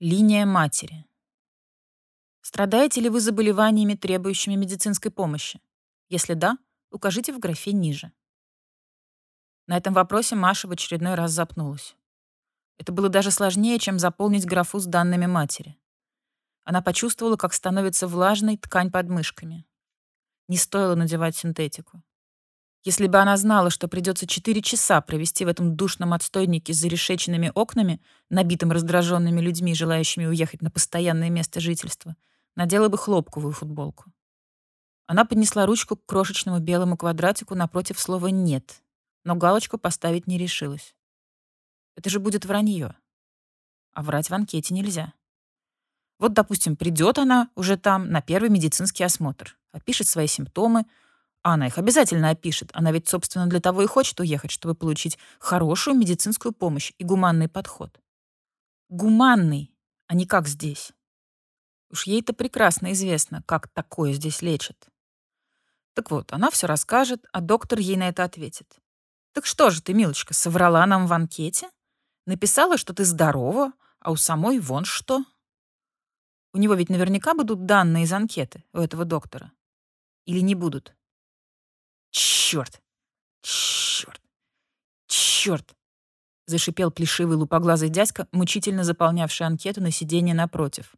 Линия матери. Страдаете ли вы заболеваниями, требующими медицинской помощи? Если да, укажите в графе ниже. На этом вопросе Маша в очередной раз запнулась. Это было даже сложнее, чем заполнить графу с данными матери. Она почувствовала, как становится влажной ткань под мышками. Не стоило надевать синтетику. Если бы она знала, что придется четыре часа провести в этом душном отстойнике с зарешеченными окнами, набитым раздраженными людьми, желающими уехать на постоянное место жительства, надела бы хлопковую футболку. Она поднесла ручку к крошечному белому квадратику напротив слова «нет», но галочку поставить не решилась. Это же будет вранье. А врать в анкете нельзя. Вот, допустим, придет она уже там на первый медицинский осмотр, опишет свои симптомы, она их обязательно опишет. Она ведь, собственно, для того и хочет уехать, чтобы получить хорошую медицинскую помощь и гуманный подход. Гуманный, а не как здесь. Уж ей-то прекрасно известно, как такое здесь лечат. Так вот, она все расскажет, а доктор ей на это ответит. «Так что же ты, милочка, соврала нам в анкете? Написала, что ты здорова, а у самой вон что?» У него ведь наверняка будут данные из анкеты, у этого доктора. Или не будут? Черт! Черт! Черт! Зашипел плешивый лупоглазый дядька, мучительно заполнявший анкету на сиденье напротив.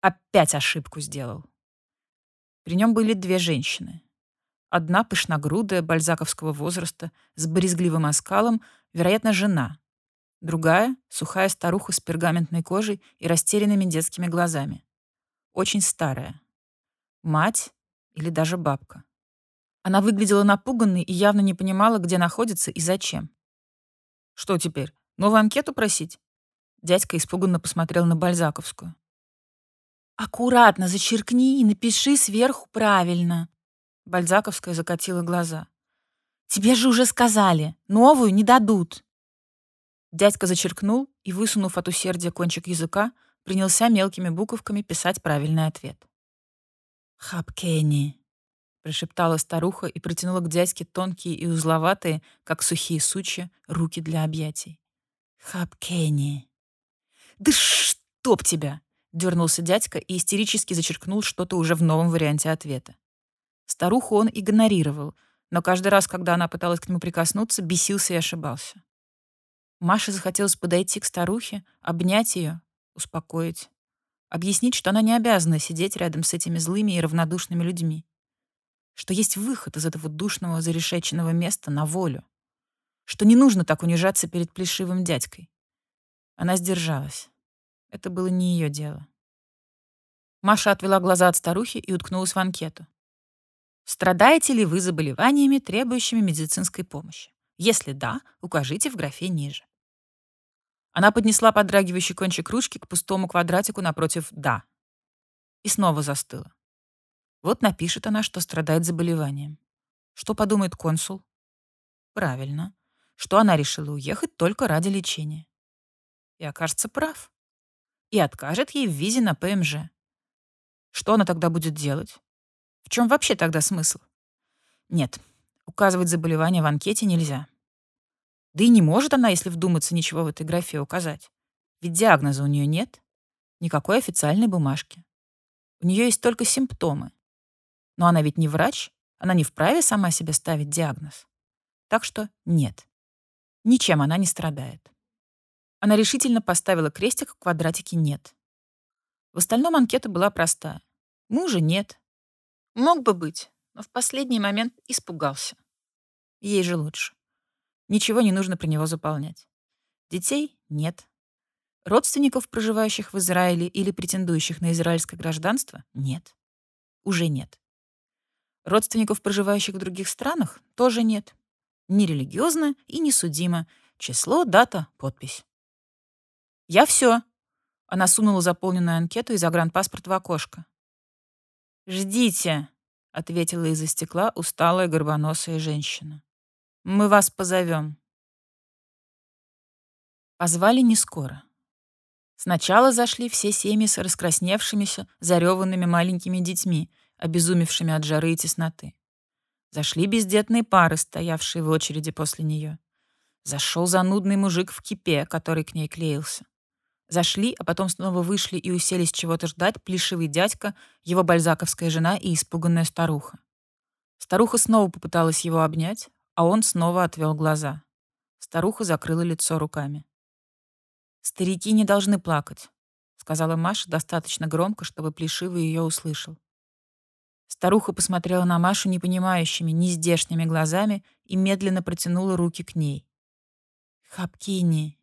Опять ошибку сделал. При нем были две женщины. Одна пышногрудая, бальзаковского возраста, с брезгливым оскалом, вероятно, жена. Другая — сухая старуха с пергаментной кожей и растерянными детскими глазами. Очень старая. Мать или даже бабка. Она выглядела напуганной и явно не понимала, где находится и зачем. «Что теперь, новую анкету просить?» Дядька испуганно посмотрел на Бальзаковскую. «Аккуратно зачеркни и напиши сверху правильно». Бальзаковская закатила глаза. «Тебе же уже сказали, новую не дадут». Дядька зачеркнул и, высунув от усердия кончик языка, принялся мелкими буковками писать правильный ответ. «Хапкени», прошептала старуха и протянула к дядьке тонкие и узловатые, как сухие сучья, руки для объятий. «Хапкени!» «Да чтоб тебя!» — дернулся дядька и истерически зачеркнул что-то уже в новом варианте ответа. Старуху он игнорировал, но каждый раз, когда она пыталась к нему прикоснуться, бесился и ошибался. Маше захотелось подойти к старухе, обнять ее, успокоить, объяснить, что она не обязана сидеть рядом с этими злыми и равнодушными людьми что есть выход из этого душного зарешеченного места на волю, что не нужно так унижаться перед плешивым дядькой. Она сдержалась. Это было не ее дело. Маша отвела глаза от старухи и уткнулась в анкету. Страдаете ли вы заболеваниями, требующими медицинской помощи? Если да, укажите в графе ниже. Она поднесла подрагивающий кончик ручки к пустому квадратику напротив «да» и снова застыла. Вот напишет она, что страдает заболеванием. Что подумает консул? Правильно, что она решила уехать только ради лечения. И окажется прав. И откажет ей в визе на ПМЖ. Что она тогда будет делать? В чем вообще тогда смысл? Нет, указывать заболевание в анкете нельзя. Да и не может она, если вдуматься, ничего в этой графе указать. Ведь диагноза у нее нет, никакой официальной бумажки. У нее есть только симптомы. Но она ведь не врач, она не вправе сама себе ставить диагноз. Так что нет. Ничем она не страдает. Она решительно поставила крестик в квадратике «нет». В остальном анкета была простая. Мужа нет. Мог бы быть, но в последний момент испугался. Ей же лучше. Ничего не нужно про него заполнять. Детей нет. Родственников, проживающих в Израиле или претендующих на израильское гражданство, нет. Уже нет. Родственников, проживающих в других странах, тоже нет. Ни религиозно и не судимо. Число, дата, подпись. «Я все. Она сунула заполненную анкету и загранпаспорт в окошко. «Ждите», — ответила из-за стекла усталая горбоносая женщина. «Мы вас позовем». Позвали не скоро. Сначала зашли все семьи с раскрасневшимися, зареванными маленькими детьми, обезумевшими от жары и тесноты. Зашли бездетные пары, стоявшие в очереди после нее. Зашел занудный мужик в кипе, который к ней клеился. Зашли, а потом снова вышли и уселись чего-то ждать плешивый дядька, его бальзаковская жена и испуганная старуха. Старуха снова попыталась его обнять, а он снова отвел глаза. Старуха закрыла лицо руками. «Старики не должны плакать», — сказала Маша достаточно громко, чтобы Плешивый ее услышал. Старуха посмотрела на Машу непонимающими, нездешними глазами и медленно протянула руки к ней. «Хапкини»,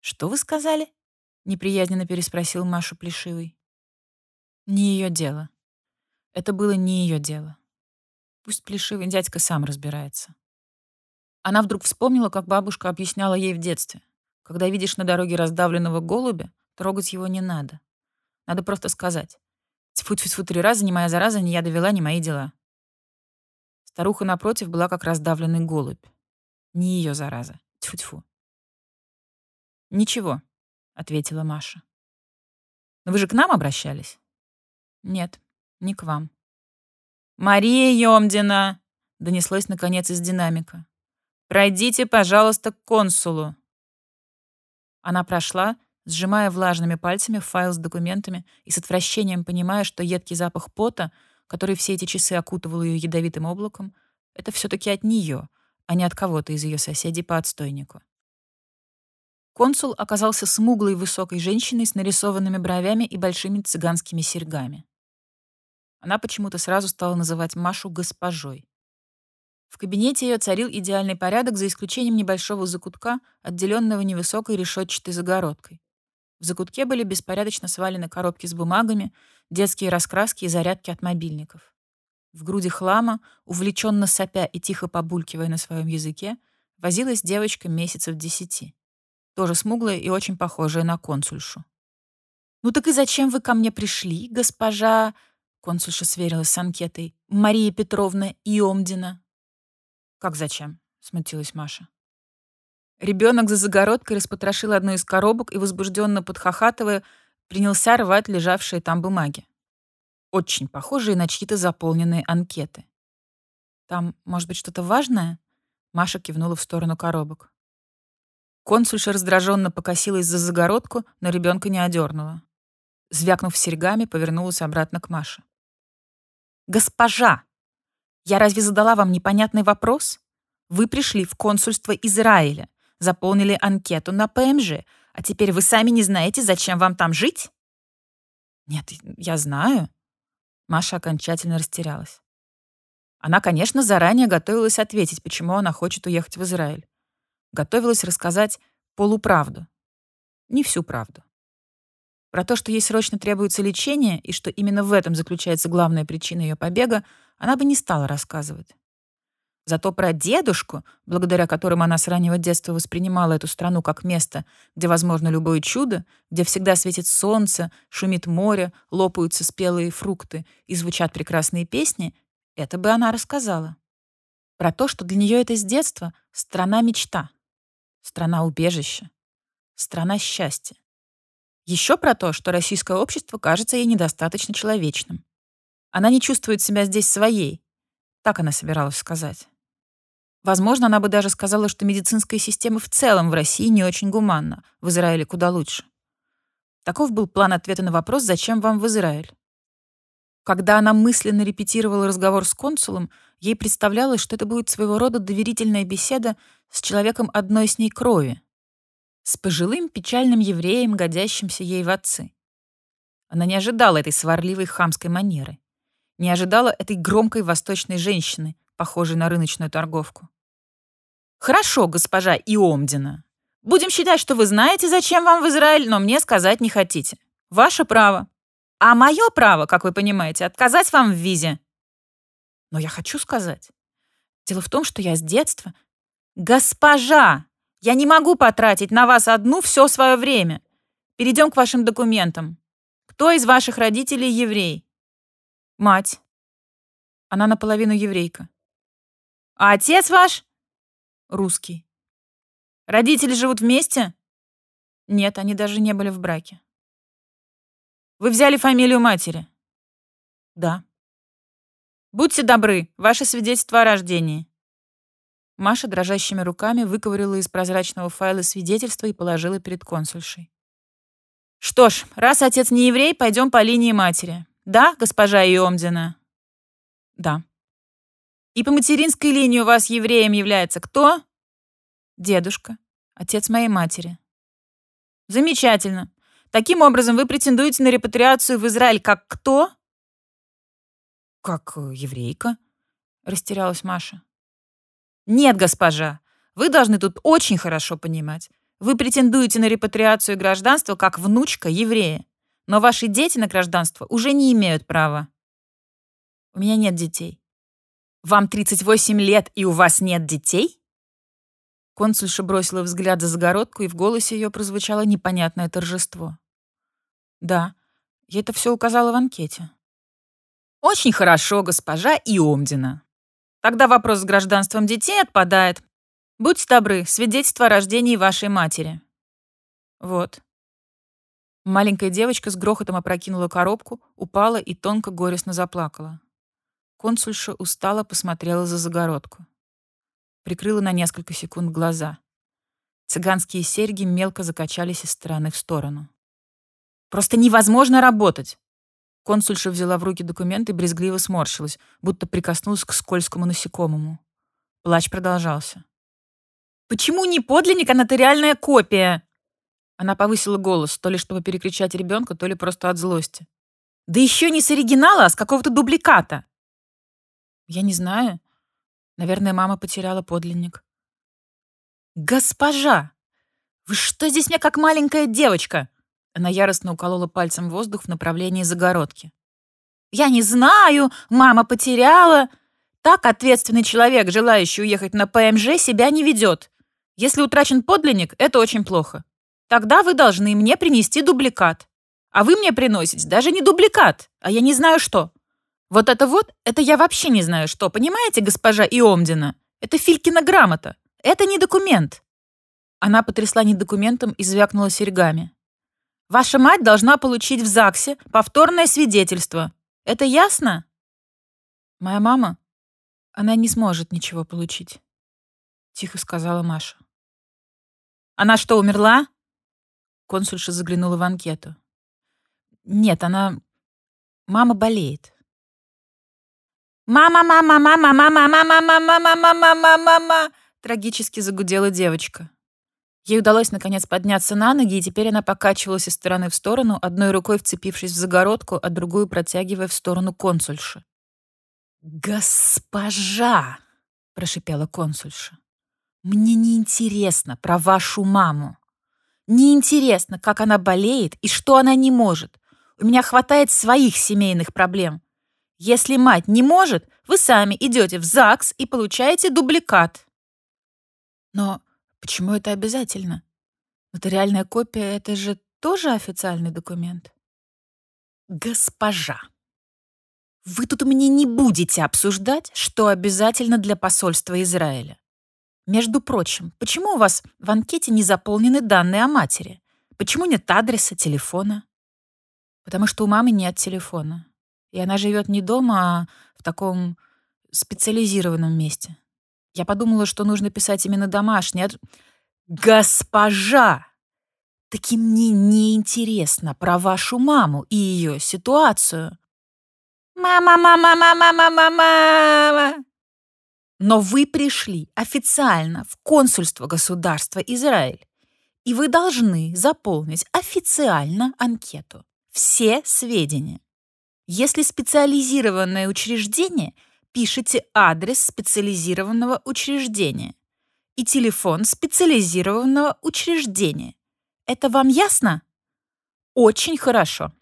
«Что вы сказали?» — неприязненно переспросил Машу Плешивый. «Не ее дело. Это было не ее дело. Пусть Плешивый дядька сам разбирается». Она вдруг вспомнила, как бабушка объясняла ей в детстве. Когда видишь на дороге раздавленного голубя, трогать его не надо. Надо просто сказать. Тьфу-тьфу-тьфу три раза, не моя зараза, не я довела, не мои дела. Старуха напротив была как раздавленный голубь. Не ее зараза. Тьфу-тьфу. «Ничего», — ответила Маша. «Вы же к нам обращались?» «Нет, не к вам». «Мария Емдина!» — донеслось, наконец, из динамика. «Пройдите, пожалуйста, к консулу». Она прошла, сжимая влажными пальцами файл с документами и с отвращением понимая, что едкий запах пота, который все эти часы окутывал ее ядовитым облаком, это все таки от нее, а не от кого-то из ее соседей по отстойнику. Консул оказался смуглой высокой женщиной с нарисованными бровями и большими цыганскими серьгами. Она почему-то сразу стала называть Машу госпожой. В кабинете ее царил идеальный порядок, за исключением небольшого закутка, отделенного невысокой решетчатой загородкой. В закутке были беспорядочно свалены коробки с бумагами, детские раскраски и зарядки от мобильников. В груди хлама, увлеченно сопя и тихо побулькивая на своем языке, возилась девочка месяцев десяти тоже смуглая и очень похожая на консульшу. «Ну так и зачем вы ко мне пришли, госпожа...» Консульша сверилась с анкетой. «Мария Петровна Иомдина». «Как зачем?» — смутилась Маша. Ребенок за загородкой распотрошил одну из коробок и, возбужденно подхахатывая, принялся рвать лежавшие там бумаги. Очень похожие на чьи-то заполненные анкеты. «Там, может быть, что-то важное?» Маша кивнула в сторону коробок. Консульша раздраженно покосилась за загородку, но ребенка не одернула. Звякнув серьгами, повернулась обратно к Маше. «Госпожа, я разве задала вам непонятный вопрос? Вы пришли в консульство Израиля, заполнили анкету на ПМЖ, а теперь вы сами не знаете, зачем вам там жить?» «Нет, я знаю». Маша окончательно растерялась. Она, конечно, заранее готовилась ответить, почему она хочет уехать в Израиль готовилась рассказать полуправду. Не всю правду. Про то, что ей срочно требуется лечение, и что именно в этом заключается главная причина ее побега, она бы не стала рассказывать. Зато про дедушку, благодаря которому она с раннего детства воспринимала эту страну как место, где возможно любое чудо, где всегда светит солнце, шумит море, лопаются спелые фрукты и звучат прекрасные песни, это бы она рассказала. Про то, что для нее это с детства страна мечта страна убежища, страна счастья. Еще про то, что российское общество кажется ей недостаточно человечным. Она не чувствует себя здесь своей. Так она собиралась сказать. Возможно, она бы даже сказала, что медицинская система в целом в России не очень гуманна, в Израиле куда лучше. Таков был план ответа на вопрос «Зачем вам в Израиль?». Когда она мысленно репетировала разговор с консулом, ей представлялось, что это будет своего рода доверительная беседа с человеком одной с ней крови, с пожилым печальным евреем, годящимся ей в отцы. Она не ожидала этой сварливой хамской манеры, не ожидала этой громкой восточной женщины, похожей на рыночную торговку. «Хорошо, госпожа Иомдина. Будем считать, что вы знаете, зачем вам в Израиль, но мне сказать не хотите. Ваше право. А мое право, как вы понимаете, отказать вам в визе». «Но я хочу сказать. Дело в том, что я с детства «Госпожа, я не могу потратить на вас одну все свое время. Перейдем к вашим документам. Кто из ваших родителей еврей?» «Мать. Она наполовину еврейка». «А отец ваш?» «Русский». «Родители живут вместе?» «Нет, они даже не были в браке». «Вы взяли фамилию матери?» «Да». «Будьте добры, ваше свидетельство о рождении». Маша дрожащими руками выковырила из прозрачного файла свидетельство и положила перед консульшей. Что ж, раз отец не еврей, пойдем по линии матери. Да, госпожа Иомдина? Да. И по материнской линии у вас евреем является кто? Дедушка, отец моей матери. Замечательно. Таким образом, вы претендуете на репатриацию в Израиль как кто? Как э, еврейка, растерялась Маша. Нет, госпожа, вы должны тут очень хорошо понимать. Вы претендуете на репатриацию гражданства как внучка еврея, но ваши дети на гражданство уже не имеют права. У меня нет детей. Вам 38 лет, и у вас нет детей? Консульша бросила взгляд за загородку, и в голосе ее прозвучало непонятное торжество. Да, я это все указала в анкете. Очень хорошо, госпожа Иомдина. Тогда вопрос с гражданством детей отпадает. Будьте добры, свидетельство о рождении вашей матери. Вот. Маленькая девочка с грохотом опрокинула коробку, упала и тонко горестно заплакала. Консульша устало посмотрела за загородку. Прикрыла на несколько секунд глаза. Цыганские серьги мелко закачались из стороны в сторону. «Просто невозможно работать!» Консульша взяла в руки документы и брезгливо сморщилась, будто прикоснулась к скользкому насекомому. Плач продолжался. Почему не подлинник, а нотариальная копия?» Она повысила голос, то ли чтобы перекричать ребенка, то ли просто от злости. «Да еще не с оригинала, а с какого-то дубликата!» «Я не знаю. Наверное, мама потеряла подлинник». «Госпожа! Вы что здесь мне как маленькая девочка?» Она яростно уколола пальцем воздух в направлении загородки. «Я не знаю, мама потеряла. Так ответственный человек, желающий уехать на ПМЖ, себя не ведет. Если утрачен подлинник, это очень плохо. Тогда вы должны мне принести дубликат. А вы мне приносите даже не дубликат, а я не знаю что. Вот это вот, это я вообще не знаю что, понимаете, госпожа Иомдина? Это Филькина грамота. Это не документ. Она потрясла не документом и звякнула серьгами. Ваша мать должна получить в ЗАГСе повторное свидетельство. Это ясно? Моя мама, она не сможет ничего получить, тихо сказала Маша. Она что, умерла? Консульша заглянула в анкету. Нет, она... Мама болеет. «Мама, мама, мама, мама, мама, мама, мама, мама, мама, мама!» Трагически загудела девочка. Ей удалось наконец подняться на ноги, и теперь она покачивалась из стороны в сторону, одной рукой вцепившись в загородку, а другую протягивая в сторону консульши. «Госпожа!» — прошипела консульша. Мне не интересно про вашу маму. Не интересно, как она болеет и что она не может. У меня хватает своих семейных проблем. Если мать не может, вы сами идете в ЗАГС и получаете дубликат. Но почему это обязательно? Нотариальная копия — это же тоже официальный документ. Госпожа, вы тут мне не будете обсуждать, что обязательно для посольства Израиля. Между прочим, почему у вас в анкете не заполнены данные о матери? Почему нет адреса, телефона? Потому что у мамы нет телефона. И она живет не дома, а в таком специализированном месте. Я подумала, что нужно писать именно домашний адрес. Госпожа! Таки мне не интересно про вашу маму и ее ситуацию. Мама, мама, мама, мама, мама. Но вы пришли официально в консульство государства Израиль, и вы должны заполнить официально анкету. Все сведения. Если специализированное учреждение, пишите адрес специализированного учреждения и телефон специализированного учреждения. Это вам ясно? Очень хорошо.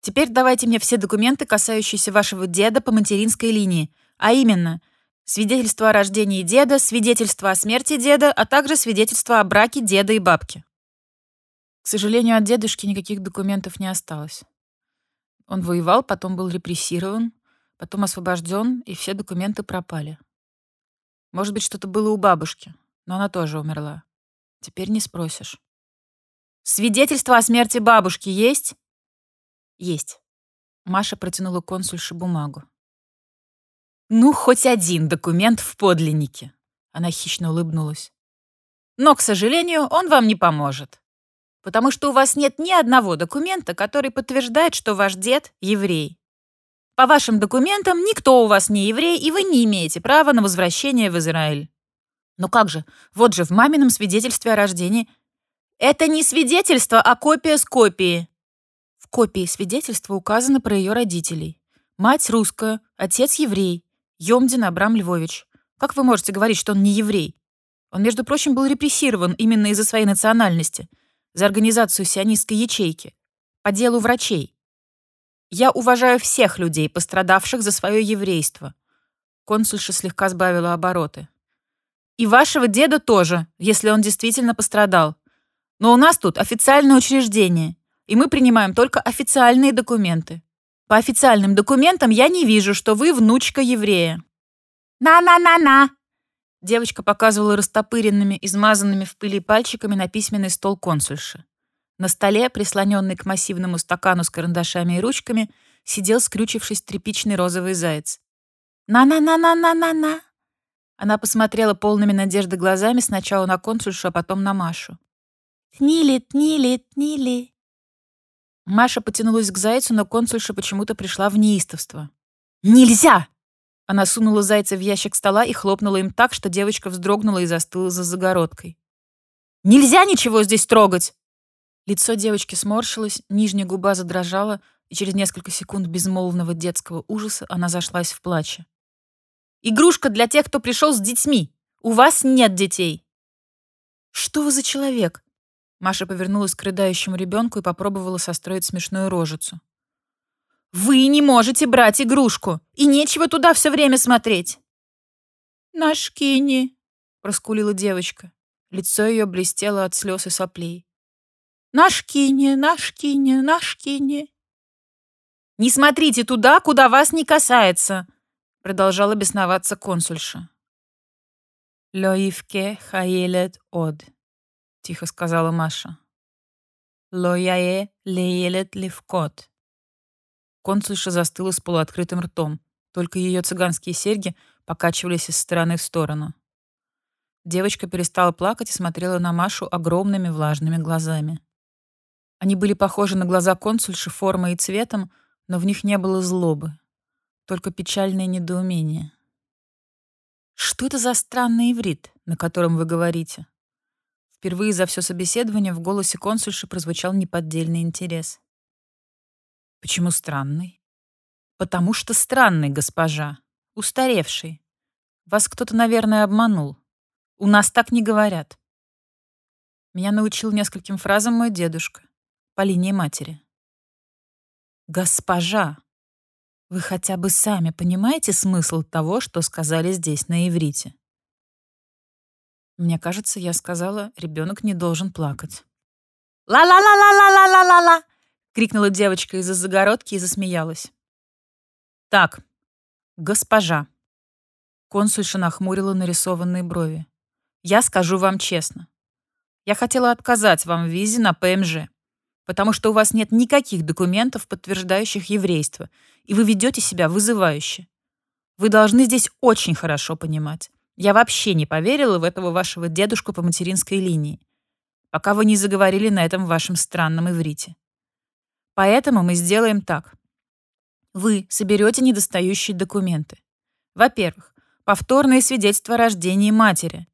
Теперь давайте мне все документы, касающиеся вашего деда по материнской линии, а именно свидетельство о рождении деда, свидетельство о смерти деда, а также свидетельство о браке деда и бабки. К сожалению, от дедушки никаких документов не осталось. Он воевал, потом был репрессирован, потом освобожден, и все документы пропали. Может быть, что-то было у бабушки, но она тоже умерла. Теперь не спросишь. «Свидетельство о смерти бабушки есть?» «Есть». Маша протянула консульше бумагу. Ну, хоть один документ в подлиннике. Она хищно улыбнулась. Но, к сожалению, он вам не поможет. Потому что у вас нет ни одного документа, который подтверждает, что ваш дед — еврей. По вашим документам никто у вас не еврей, и вы не имеете права на возвращение в Израиль. Но как же? Вот же в мамином свидетельстве о рождении. Это не свидетельство, а копия с копии. В копии свидетельства указано про ее родителей. Мать русская, отец еврей. Йомдин Абрам Львович. Как вы можете говорить, что он не еврей? Он, между прочим, был репрессирован именно из-за своей национальности, за организацию сионистской ячейки, по делу врачей. Я уважаю всех людей, пострадавших за свое еврейство. Консульша слегка сбавила обороты. И вашего деда тоже, если он действительно пострадал. Но у нас тут официальное учреждение, и мы принимаем только официальные документы. По официальным документам я не вижу, что вы внучка еврея. На-на-на-на! Девочка показывала растопыренными, измазанными в пыли пальчиками на письменный стол консульши. На столе, прислоненный к массивному стакану с карандашами и ручками, сидел, скрючившись, тряпичный розовый заяц. «На-на-на-на-на-на-на!» Она посмотрела полными надежды глазами сначала на консульшу, а потом на Машу. «Тнили, тнили, тнили!» Маша потянулась к зайцу, но консульша почему-то пришла в неистовство. «Нельзя!» Она сунула зайца в ящик стола и хлопнула им так, что девочка вздрогнула и застыла за загородкой. «Нельзя ничего здесь трогать!» Лицо девочки сморщилось, нижняя губа задрожала, и через несколько секунд безмолвного детского ужаса она зашлась в плаче. «Игрушка для тех, кто пришел с детьми! У вас нет детей!» «Что вы за человек?» Маша повернулась к рыдающему ребенку и попробовала состроить смешную рожицу. «Вы не можете брать игрушку, и нечего туда все время смотреть!» «Наш Кини!» — проскулила девочка. Лицо ее блестело от слез и соплей. Наш кине, наш кине, наш кине. «Не смотрите туда, куда вас не касается!» Продолжала бесноваться консульша. «Лоивке хаелет од», — тихо сказала Маша. «Лояе леелет левкот». Консульша застыла с полуоткрытым ртом. Только ее цыганские серьги покачивались из стороны в сторону. Девочка перестала плакать и смотрела на Машу огромными влажными глазами. Они были похожи на глаза консульши формой и цветом, но в них не было злобы, только печальное недоумение. «Что это за странный иврит, на котором вы говорите?» Впервые за все собеседование в голосе консульши прозвучал неподдельный интерес. «Почему странный?» «Потому что странный, госпожа. Устаревший. Вас кто-то, наверное, обманул. У нас так не говорят». Меня научил нескольким фразам мой дедушка по линии матери. «Госпожа, вы хотя бы сами понимаете смысл того, что сказали здесь на иврите?» Мне кажется, я сказала, ребенок не должен плакать. «Ла-ла-ла-ла-ла-ла-ла-ла!» — крикнула девочка из-за загородки и засмеялась. «Так, госпожа». Консульша нахмурила нарисованные брови. «Я скажу вам честно. Я хотела отказать вам в визе на ПМЖ потому что у вас нет никаких документов, подтверждающих еврейство, и вы ведете себя вызывающе. Вы должны здесь очень хорошо понимать. Я вообще не поверила в этого вашего дедушку по материнской линии, пока вы не заговорили на этом вашем странном иврите. Поэтому мы сделаем так. Вы соберете недостающие документы. Во-первых, повторное свидетельство о рождении матери.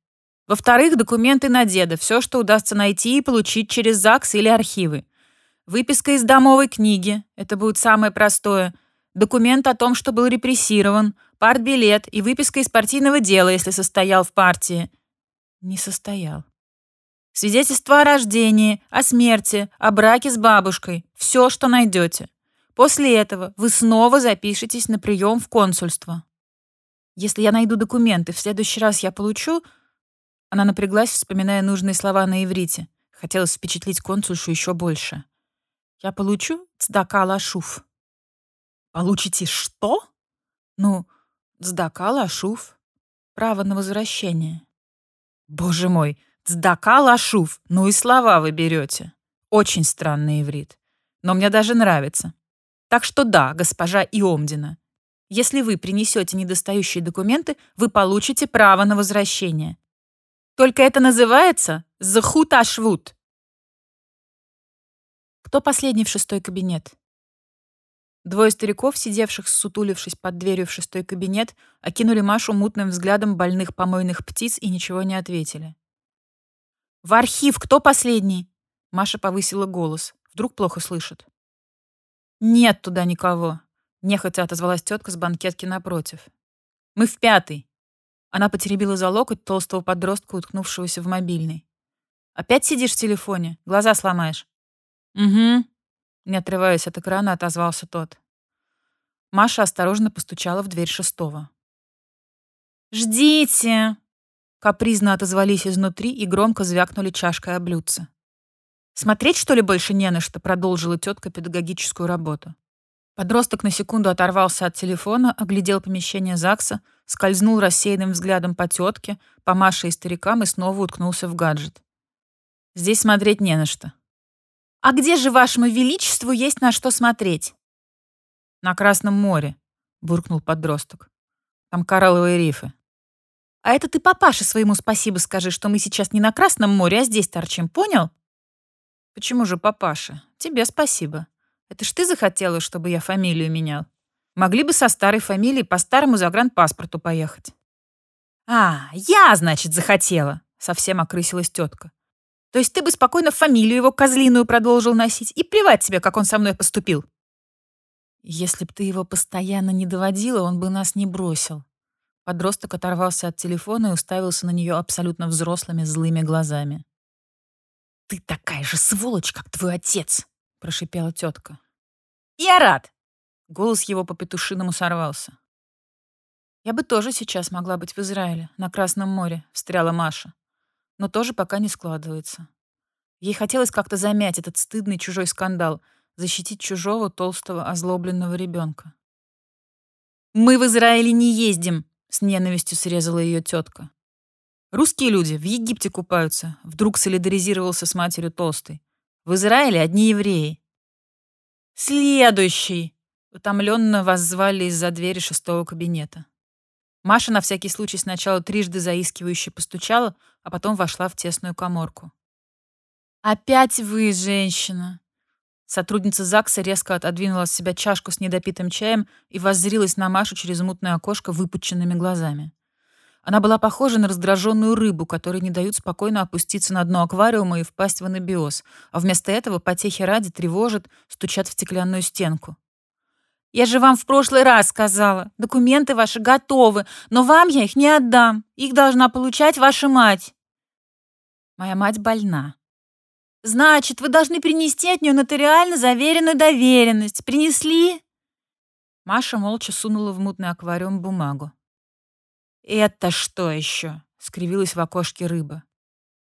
Во-вторых, документы на деда, все, что удастся найти и получить через ЗАГС или архивы. Выписка из домовой книги. Это будет самое простое. Документ о том, что был репрессирован. Партбилет и выписка из партийного дела, если состоял в партии. Не состоял. Свидетельство о рождении, о смерти, о браке с бабушкой. Все, что найдете. После этого вы снова запишетесь на прием в консульство. Если я найду документы, в следующий раз я получу... Она напряглась, вспоминая нужные слова на иврите. Хотелось впечатлить консульшу еще больше. Я получу цдака лашуф. Получите что? Ну, цдака лашуф. Право на возвращение. Боже мой, цдака лашуф. Ну и слова вы берете. Очень странный иврит. Но мне даже нравится. Так что да, госпожа Иомдина, если вы принесете недостающие документы, вы получите право на возвращение. Только это называется захут ашвут. Кто последний в шестой кабинет? Двое стариков, сидевших, сутулившись под дверью в шестой кабинет, окинули Машу мутным взглядом больных помойных птиц и ничего не ответили. «В архив кто последний?» Маша повысила голос. Вдруг плохо слышит. «Нет туда никого», — нехотя отозвалась тетка с банкетки напротив. «Мы в пятый». Она потеребила за локоть толстого подростка, уткнувшегося в мобильный. «Опять сидишь в телефоне? Глаза сломаешь?» «Угу», не отрываясь от экрана, отозвался тот. Маша осторожно постучала в дверь шестого. «Ждите!» Капризно отозвались изнутри и громко звякнули чашкой о блюдце. «Смотреть, что ли, больше не на что?» — продолжила тетка педагогическую работу. Подросток на секунду оторвался от телефона, оглядел помещение ЗАГСа, скользнул рассеянным взглядом по тетке, по Маше и старикам и снова уткнулся в гаджет. «Здесь смотреть не на что», «А где же вашему величеству есть на что смотреть?» «На Красном море», — буркнул подросток. «Там коралловые рифы». «А это ты папаше своему спасибо скажи, что мы сейчас не на Красном море, а здесь торчим, понял?» «Почему же папаша? Тебе спасибо. Это ж ты захотела, чтобы я фамилию менял. Могли бы со старой фамилией по старому загранпаспорту поехать». «А, я, значит, захотела!» — совсем окрысилась тетка. То есть ты бы спокойно фамилию его козлиную продолжил носить и плевать тебе, как он со мной поступил. Если б ты его постоянно не доводила, он бы нас не бросил. Подросток оторвался от телефона и уставился на нее абсолютно взрослыми злыми глазами. «Ты такая же сволочь, как твой отец!» — прошипела тетка. «Я рад!» — голос его по петушиному сорвался. «Я бы тоже сейчас могла быть в Израиле, на Красном море», — встряла Маша но тоже пока не складывается. Ей хотелось как-то замять этот стыдный чужой скандал, защитить чужого толстого озлобленного ребенка. «Мы в Израиле не ездим», — с ненавистью срезала ее тетка. «Русские люди в Египте купаются», — вдруг солидаризировался с матерью толстой. «В Израиле одни евреи». «Следующий!» — утомленно вас звали из-за двери шестого кабинета. Маша на всякий случай сначала трижды заискивающе постучала, а потом вошла в тесную коморку. «Опять вы, женщина!» Сотрудница ЗАГСа резко отодвинула от себя чашку с недопитым чаем и воззрилась на Машу через мутное окошко выпученными глазами. Она была похожа на раздраженную рыбу, которой не дают спокойно опуститься на дно аквариума и впасть в анабиоз, а вместо этого потехи ради тревожат, стучат в стеклянную стенку. Я же вам в прошлый раз сказала, документы ваши готовы, но вам я их не отдам. Их должна получать ваша мать. Моя мать больна. Значит, вы должны принести от нее нотариально заверенную доверенность. Принесли? Маша молча сунула в мутный аквариум бумагу. «Это что еще?» — скривилась в окошке рыба.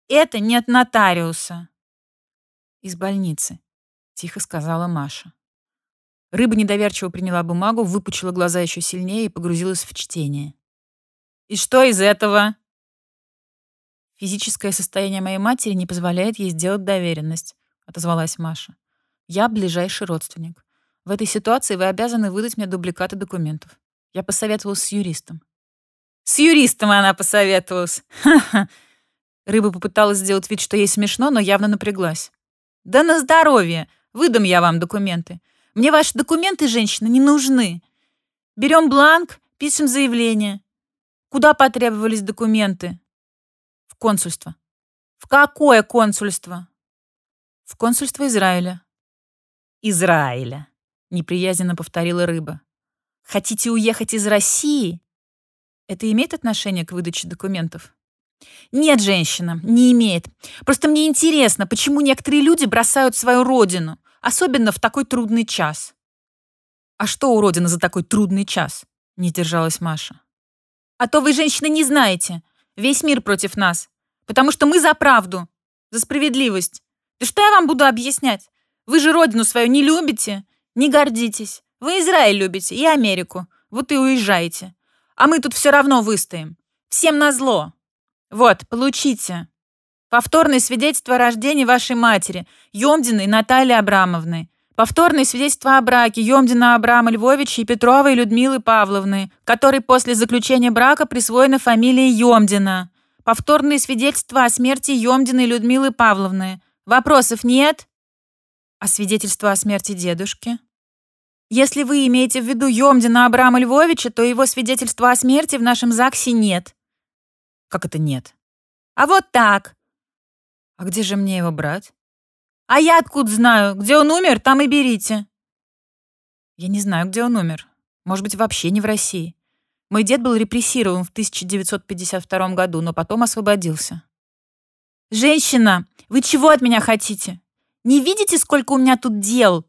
«Это не от нотариуса». «Из больницы», — тихо сказала Маша. Рыба недоверчиво приняла бумагу, выпучила глаза еще сильнее и погрузилась в чтение. «И что из этого?» «Физическое состояние моей матери не позволяет ей сделать доверенность», — отозвалась Маша. «Я ближайший родственник. В этой ситуации вы обязаны выдать мне дубликаты документов. Я посоветовалась с юристом». «С юристом она посоветовалась! Ха-ха!» Рыба попыталась сделать вид, что ей смешно, но явно напряглась. «Да на здоровье! Выдам я вам документы. Мне ваши документы, женщина, не нужны. Берем бланк, пишем заявление. Куда потребовались документы? В консульство. В какое консульство? В консульство Израиля. Израиля, неприязненно повторила рыба. Хотите уехать из России? Это имеет отношение к выдаче документов? Нет, женщина, не имеет. Просто мне интересно, почему некоторые люди бросают свою родину, Особенно в такой трудный час. «А что у Родины за такой трудный час?» — не держалась Маша. «А то вы, женщины, не знаете. Весь мир против нас. Потому что мы за правду, за справедливость. Да что я вам буду объяснять? Вы же Родину свою не любите, не гордитесь. Вы Израиль любите и Америку. Вот и уезжаете. А мы тут все равно выстоим. Всем назло. Вот, получите. Повторное свидетельство о рождении вашей матери, Емдиной Натальи Абрамовны. Повторное свидетельство о браке Емдина Абрама Львовича и Петровой Людмилы Павловны, которой после заключения брака присвоена фамилия Емдина. Повторное свидетельство о смерти Емдиной Людмилы Павловны. Вопросов нет? А свидетельство о смерти дедушки? Если вы имеете в виду Йомдина Абрама Львовича, то его свидетельства о смерти в нашем ЗАГСе нет. Как это нет? А вот так. А где же мне его брать? А я откуда знаю? Где он умер, там и берите. Я не знаю, где он умер. Может быть, вообще не в России. Мой дед был репрессирован в 1952 году, но потом освободился. «Женщина, вы чего от меня хотите? Не видите, сколько у меня тут дел?»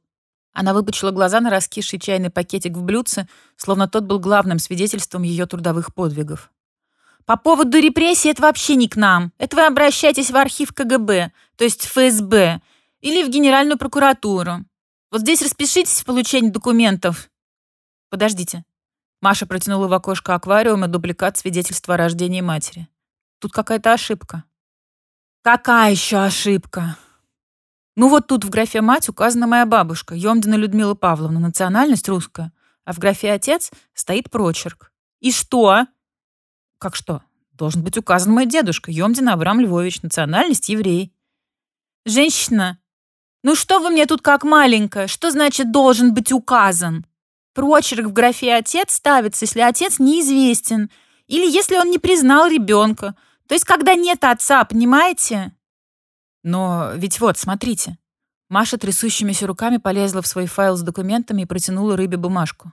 Она выпучила глаза на раскисший чайный пакетик в блюдце, словно тот был главным свидетельством ее трудовых подвигов. «По поводу репрессий это вообще не к нам. Это вы обращайтесь в архив КГБ, то есть ФСБ, или в Генеральную прокуратуру. Вот здесь распишитесь в получении документов». «Подождите». Маша протянула в окошко аквариума дубликат свидетельства о рождении матери. «Тут какая-то ошибка». «Какая еще ошибка?» Ну вот тут в графе «мать» указана моя бабушка, Емдина Людмила Павловна, национальность русская, а в графе «отец» стоит прочерк. И что? Как что? Должен быть указан мой дедушка, Емдин Абрам Львович, национальность еврей. Женщина, ну что вы мне тут как маленькая? Что значит должен быть указан? Прочерк в графе «отец» ставится, если отец неизвестен или если он не признал ребенка. То есть, когда нет отца, понимаете? Но ведь вот, смотрите. Маша трясущимися руками полезла в свой файл с документами и протянула рыбе бумажку.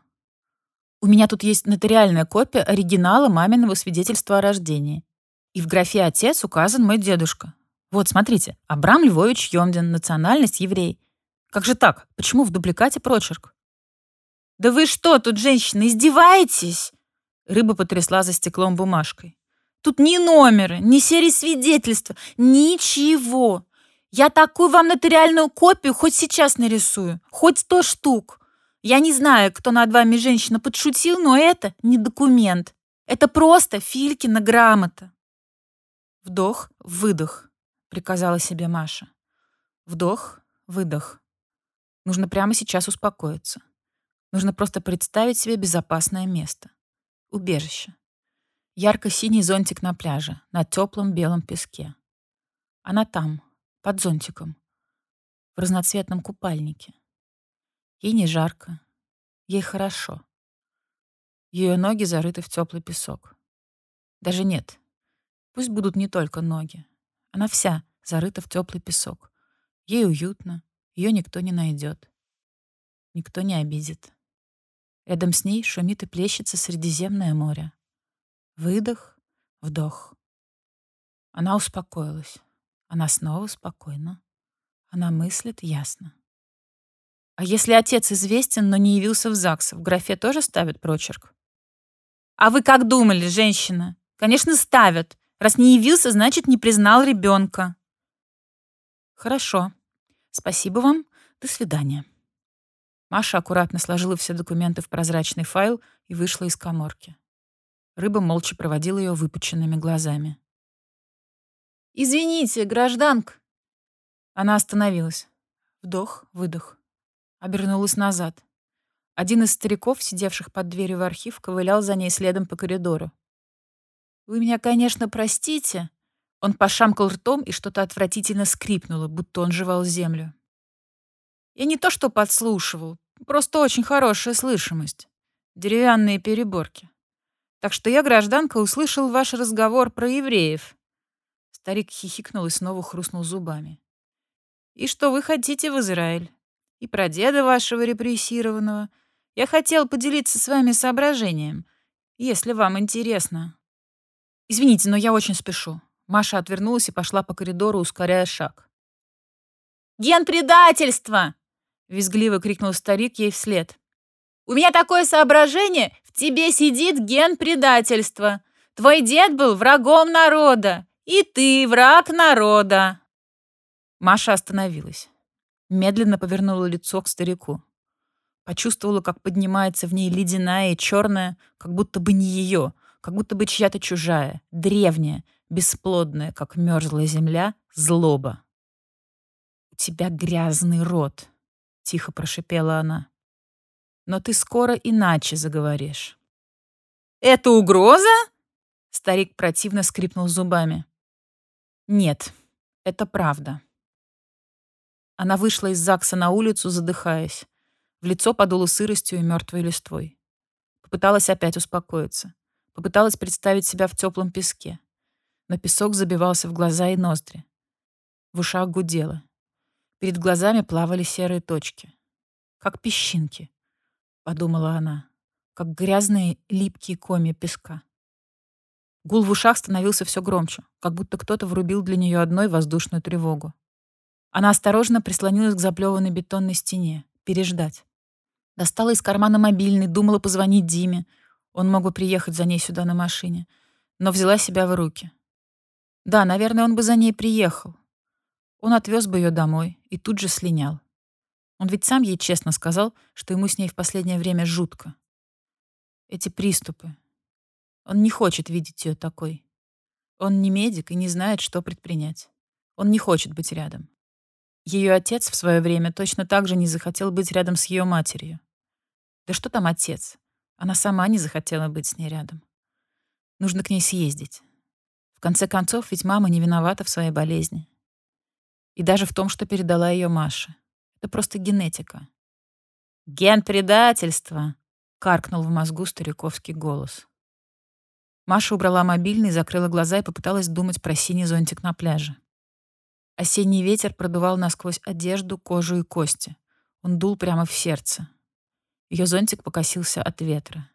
У меня тут есть нотариальная копия оригинала маминого свидетельства о рождении. И в графе «Отец» указан мой дедушка. Вот, смотрите, Абрам Львович Йомдин, национальность еврей. Как же так? Почему в дубликате прочерк? Да вы что тут, женщина, издеваетесь? Рыба потрясла за стеклом бумажкой. Тут ни номера, ни серии свидетельства, ничего. Я такую вам нотариальную копию хоть сейчас нарисую, хоть сто штук. Я не знаю, кто над вами женщина подшутил, но это не документ. Это просто Филькина грамота. Вдох, выдох, приказала себе Маша. Вдох, выдох. Нужно прямо сейчас успокоиться. Нужно просто представить себе безопасное место. Убежище. Ярко-синий зонтик на пляже, на теплом белом песке. Она там, под зонтиком, в разноцветном купальнике. Ей не жарко, ей хорошо. Ее ноги зарыты в теплый песок. Даже нет, пусть будут не только ноги. Она вся зарыта в теплый песок. Ей уютно, ее никто не найдет. Никто не обидит. Рядом с ней шумит и плещется Средиземное море. Выдох, вдох. Она успокоилась. Она снова спокойна. Она мыслит ясно. А если отец известен, но не явился в ЗАГС, в графе тоже ставят прочерк? А вы как думали, женщина? Конечно, ставят. Раз не явился, значит, не признал ребенка. Хорошо. Спасибо вам. До свидания. Маша аккуратно сложила все документы в прозрачный файл и вышла из коморки. Рыба молча проводила ее выпученными глазами. «Извините, гражданка!» Она остановилась. Вдох, выдох. Обернулась назад. Один из стариков, сидевших под дверью в архив, ковылял за ней следом по коридору. «Вы меня, конечно, простите». Он пошамкал ртом, и что-то отвратительно скрипнуло, будто он жевал землю. «Я не то что подслушивал, просто очень хорошая слышимость. Деревянные переборки. Так что я, гражданка, услышал ваш разговор про евреев». Старик хихикнул и снова хрустнул зубами. «И что вы хотите в Израиль? И про деда вашего репрессированного. Я хотел поделиться с вами соображением, если вам интересно». «Извините, но я очень спешу». Маша отвернулась и пошла по коридору, ускоряя шаг. «Ген предательства!» — визгливо крикнул старик ей вслед. «У меня такое соображение, в тебе сидит ген предательства. Твой дед был врагом народа, и ты враг народа». Маша остановилась. Медленно повернула лицо к старику. Почувствовала, как поднимается в ней ледяная и черная, как будто бы не ее, как будто бы чья-то чужая, древняя, бесплодная, как мерзлая земля, злоба. «У тебя грязный рот», — тихо прошипела она но ты скоро иначе заговоришь». «Это угроза?» Старик противно скрипнул зубами. «Нет, это правда». Она вышла из ЗАГСа на улицу, задыхаясь. В лицо подуло сыростью и мертвой листвой. Попыталась опять успокоиться. Попыталась представить себя в теплом песке. Но песок забивался в глаза и ноздри. В ушах гудело. Перед глазами плавали серые точки. Как песчинки, подумала она. Как грязные липкие комья песка. Гул в ушах становился все громче, как будто кто-то врубил для нее одной воздушную тревогу. Она осторожно прислонилась к заплеванной бетонной стене. Переждать. Достала из кармана мобильный, думала позвонить Диме. Он мог бы приехать за ней сюда на машине. Но взяла себя в руки. Да, наверное, он бы за ней приехал. Он отвез бы ее домой и тут же слинял. Он ведь сам ей честно сказал, что ему с ней в последнее время жутко. Эти приступы. Он не хочет видеть ее такой. Он не медик и не знает, что предпринять. Он не хочет быть рядом. Ее отец в свое время точно так же не захотел быть рядом с ее матерью. Да что там отец? Она сама не захотела быть с ней рядом. Нужно к ней съездить. В конце концов, ведь мама не виновата в своей болезни. И даже в том, что передала ее Маше. Это просто генетика. «Ген предательства!» — каркнул в мозгу стариковский голос. Маша убрала мобильный, закрыла глаза и попыталась думать про синий зонтик на пляже. Осенний ветер продувал насквозь одежду, кожу и кости. Он дул прямо в сердце. Ее зонтик покосился от ветра.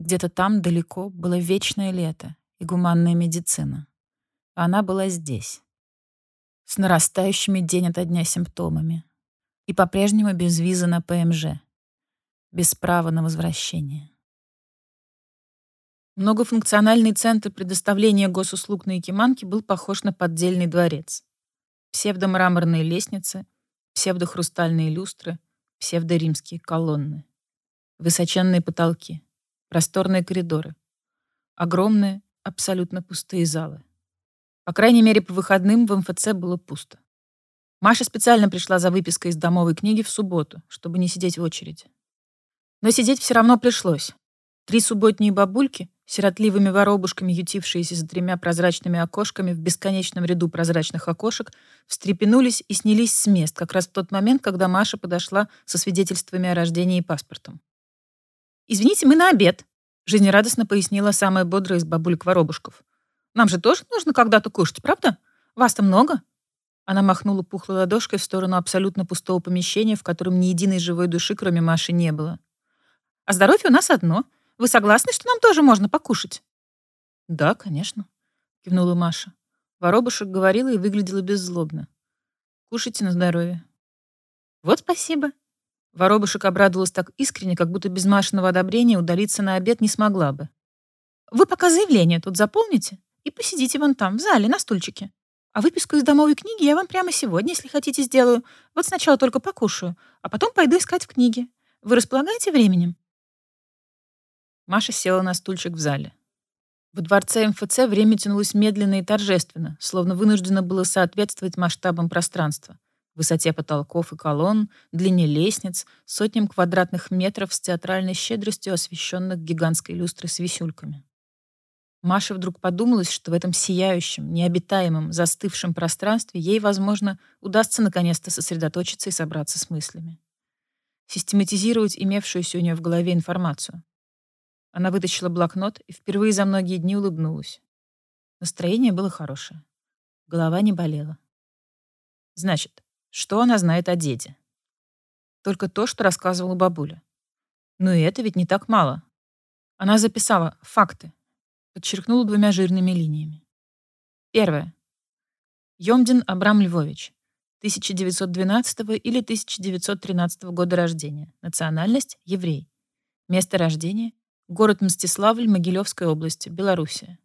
Где-то там, далеко, было вечное лето и гуманная медицина. А она была здесь. С нарастающими день ото дня симптомами. И по-прежнему без визы на ПМЖ. Без права на возвращение. Многофункциональный центр предоставления госуслуг на Якиманке был похож на поддельный дворец псевдомраморные лестницы, псевдохрустальные люстры, псевдоримские колонны. Высоченные потолки, просторные коридоры, огромные, абсолютно пустые залы. По крайней мере, по выходным в МФЦ было пусто. Маша специально пришла за выпиской из домовой книги в субботу, чтобы не сидеть в очереди. Но сидеть все равно пришлось. Три субботние бабульки сиротливыми воробушками, ютившиеся за тремя прозрачными окошками в бесконечном ряду прозрачных окошек, встрепенулись и снялись с мест как раз в тот момент, когда Маша подошла со свидетельствами о рождении и паспортом. «Извините, мы на обед», — жизнерадостно пояснила самая бодрая из бабулек-воробушков. «Нам же тоже нужно когда-то кушать, правда? Вас-то много?» Она махнула пухлой ладошкой в сторону абсолютно пустого помещения, в котором ни единой живой души, кроме Маши, не было. «А здоровье у нас одно — вы согласны, что нам тоже можно покушать?» «Да, конечно», — кивнула Маша. Воробушек говорила и выглядела беззлобно. «Кушайте на здоровье». «Вот спасибо». Воробушек обрадовалась так искренне, как будто без Машиного одобрения удалиться на обед не смогла бы. «Вы пока заявление тут заполните и посидите вон там, в зале, на стульчике. А выписку из домовой книги я вам прямо сегодня, если хотите, сделаю. Вот сначала только покушаю, а потом пойду искать в книге. Вы располагаете временем?» Маша села на стульчик в зале. В дворце МФЦ время тянулось медленно и торжественно, словно вынуждено было соответствовать масштабам пространства, высоте потолков и колонн, длине лестниц, сотням квадратных метров с театральной щедростью освещенных гигантской люстрой с висюльками. Маше вдруг подумалось, что в этом сияющем, необитаемом, застывшем пространстве ей, возможно, удастся наконец-то сосредоточиться и собраться с мыслями. Систематизировать имевшуюся у нее в голове информацию. Она вытащила блокнот и впервые за многие дни улыбнулась. Настроение было хорошее. Голова не болела. Значит, что она знает о деде? Только то, что рассказывала бабуля. Но и это ведь не так мало. Она записала факты, подчеркнула двумя жирными линиями. Первое. Йомдин Абрам Львович, 1912 или 1913 года рождения. Национальность – еврей. Место рождения Город Мстиславль Могилевской области, Белоруссия.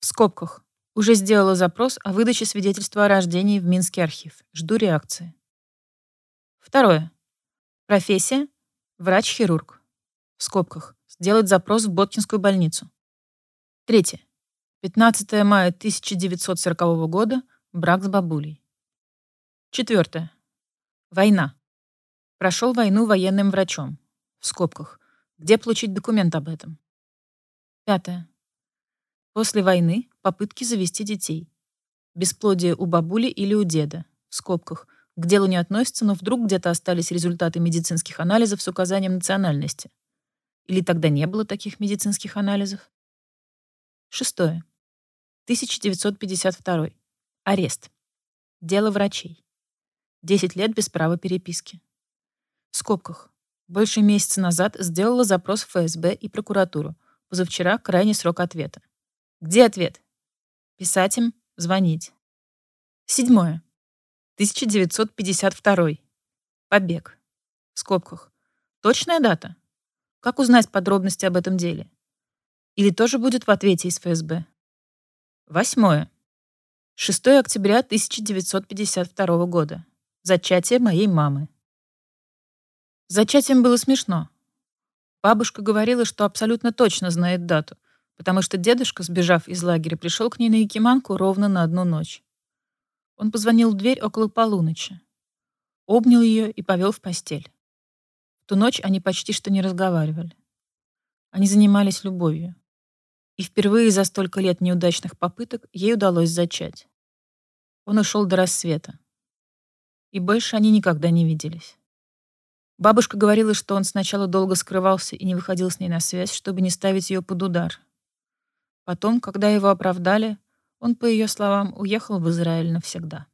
В скобках. Уже сделала запрос о выдаче свидетельства о рождении в Минский архив. Жду реакции. Второе. Профессия. Врач-хирург. В скобках. Сделать запрос в Боткинскую больницу. Третье. 15 мая 1940 года. Брак с бабулей. Четвертое. Война. Прошел войну военным врачом. В скобках. Где получить документ об этом? Пятое. После войны попытки завести детей. Бесплодие у бабули или у деда. В скобках. К делу не относится, но вдруг где-то остались результаты медицинских анализов с указанием национальности. Или тогда не было таких медицинских анализов? Шестое. 1952. Арест. Дело врачей. 10 лет без права переписки. В скобках. Больше месяца назад сделала запрос в ФСБ и прокуратуру. Позавчера крайний срок ответа. Где ответ? Писать им, звонить. Седьмое. 1952. Побег. В скобках. Точная дата? Как узнать подробности об этом деле? Или тоже будет в ответе из ФСБ? Восьмое. 6 октября 1952 года. Зачатие моей мамы. Зачатием было смешно. Бабушка говорила, что абсолютно точно знает дату, потому что дедушка, сбежав из лагеря, пришел к ней на Якиманку ровно на одну ночь. Он позвонил в дверь около полуночи, обнял ее и повел в постель. В ту ночь они почти что не разговаривали. Они занимались любовью. И впервые за столько лет неудачных попыток ей удалось зачать. Он ушел до рассвета. И больше они никогда не виделись. Бабушка говорила, что он сначала долго скрывался и не выходил с ней на связь, чтобы не ставить ее под удар. Потом, когда его оправдали, он, по ее словам, уехал в Израиль навсегда.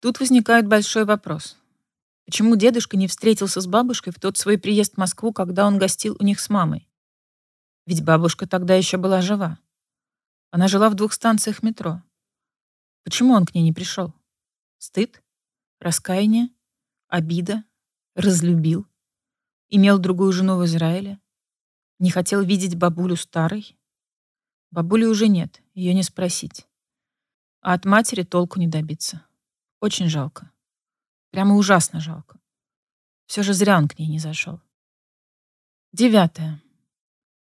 Тут возникает большой вопрос. Почему дедушка не встретился с бабушкой в тот свой приезд в Москву, когда он гостил у них с мамой? Ведь бабушка тогда еще была жива. Она жила в двух станциях метро. Почему он к ней не пришел? Стыд? Раскаяние? Обида? Разлюбил? Имел другую жену в Израиле? Не хотел видеть бабулю старой? Бабули уже нет, ее не спросить. А от матери толку не добиться. Очень жалко. Прямо ужасно жалко. Все же зря он к ней не зашел. Девятое.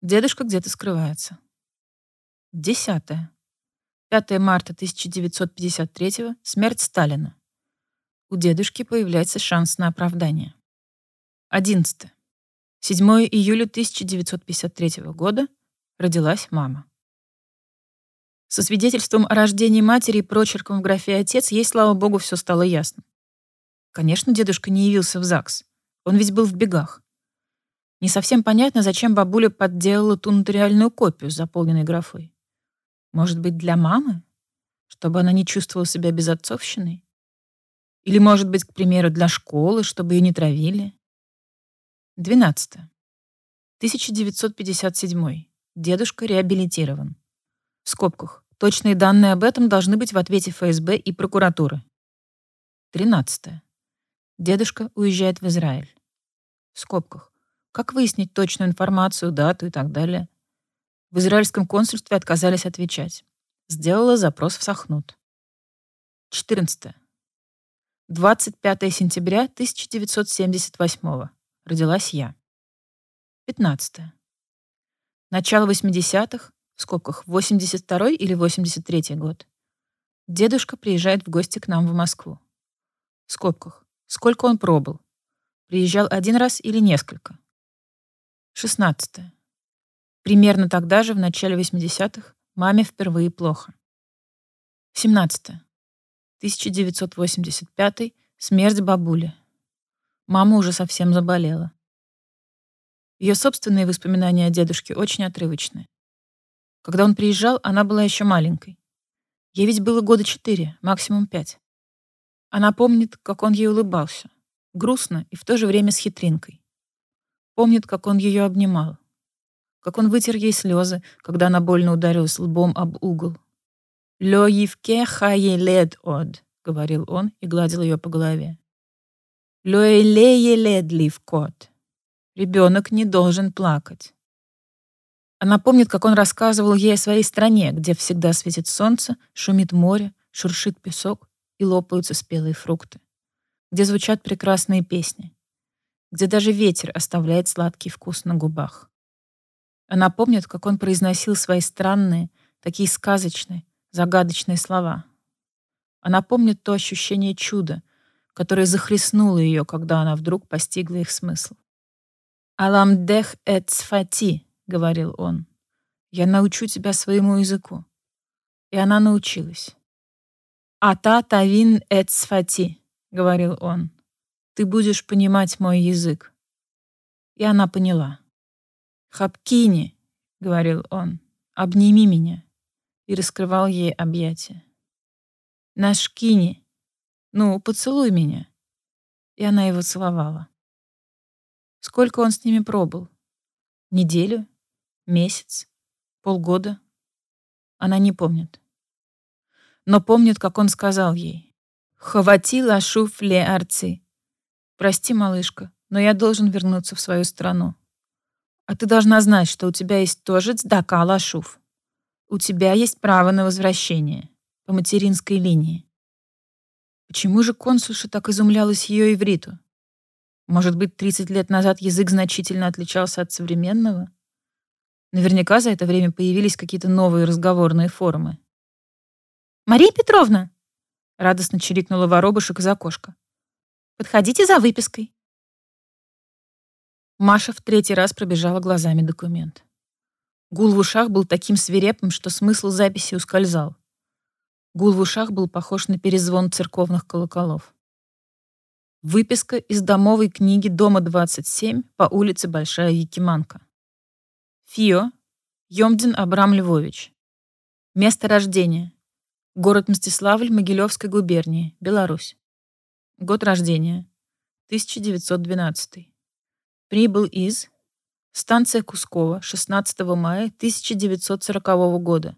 Дедушка где-то скрывается. Десятое. 5 марта 1953 смерть Сталина. У дедушки появляется шанс на оправдание. 11. 7 июля 1953 года родилась мама. Со свидетельством о рождении матери и прочерком в графе «отец» ей, слава богу, все стало ясно. Конечно, дедушка не явился в ЗАГС. Он ведь был в бегах. Не совсем понятно, зачем бабуля подделала ту нотариальную копию с заполненной графой. Может быть, для мамы? Чтобы она не чувствовала себя безотцовщиной? Или, может быть, к примеру, для школы, чтобы ее не травили? 12. 1957. Дедушка реабилитирован. В скобках. Точные данные об этом должны быть в ответе ФСБ и прокуратуры. 13. Дедушка уезжает в Израиль. В скобках. Как выяснить точную информацию, дату и так далее? В израильском консульстве отказались отвечать. Сделала запрос в Сахнут. 14. 25 сентября 1978 Родилась я. 15. Начало 80-х, в скобках 82 или 83 год. Дедушка приезжает в гости к нам в Москву. В скобках. Сколько он пробыл? Приезжал один раз или несколько? 16. Примерно тогда же, в начале 80-х, маме впервые плохо. 17. 1985. Смерть бабули. Мама уже совсем заболела. Ее собственные воспоминания о дедушке очень отрывочные. Когда он приезжал, она была еще маленькой. Ей ведь было года четыре, максимум пять. Она помнит, как он ей улыбался. Грустно и в то же время с хитринкой. Помнит, как он ее обнимал. Как он вытер ей слезы, когда она больно ударилась лбом об угол. «Лё евке хае лед од», — говорил он и гладил ее по голове. «Лё элее лед лив кот». Ребенок не должен плакать. Она помнит, как он рассказывал ей о своей стране, где всегда светит солнце, шумит море, шуршит песок и лопаются спелые фрукты, где звучат прекрасные песни, где даже ветер оставляет сладкий вкус на губах. Она помнит, как он произносил свои странные, такие сказочные, загадочные слова. Она помнит то ощущение чуда, которое захлестнуло ее, когда она вдруг постигла их смысл. «Аламдех эт сфати», — говорил он, — «я научу тебя своему языку». И она научилась. «Ата тавин эт сфати», — говорил он, — «ты будешь понимать мой язык». И она поняла. «Хапкини», — говорил он, — «обними меня», и раскрывал ей объятия. «Нашкини, ну, поцелуй меня». И она его целовала. Сколько он с ними пробыл? Неделю? Месяц? Полгода? Она не помнит. Но помнит, как он сказал ей. «Хватила шуф ле арци». «Прости, малышка, но я должен вернуться в свою страну. А ты должна знать, что у тебя есть тоже цдака лашуф. У тебя есть право на возвращение по материнской линии». Почему же консульша так изумлялась ее ивриту? Может быть, 30 лет назад язык значительно отличался от современного? Наверняка за это время появились какие-то новые разговорные формы. «Мария Петровна!» — радостно чирикнула воробушек из окошка. «Подходите за выпиской». Маша в третий раз пробежала глазами документ. Гул в ушах был таким свирепым, что смысл записи ускользал. Гул в ушах был похож на перезвон церковных колоколов. Выписка из домовой книги дома 27 по улице Большая Якиманка. Фио, Йомдин Абрам Львович. Место рождения. Город Мстиславль Могилевской губернии, Беларусь. Год рождения. 1912. Прибыл из станция Кускова 16 мая 1940 года.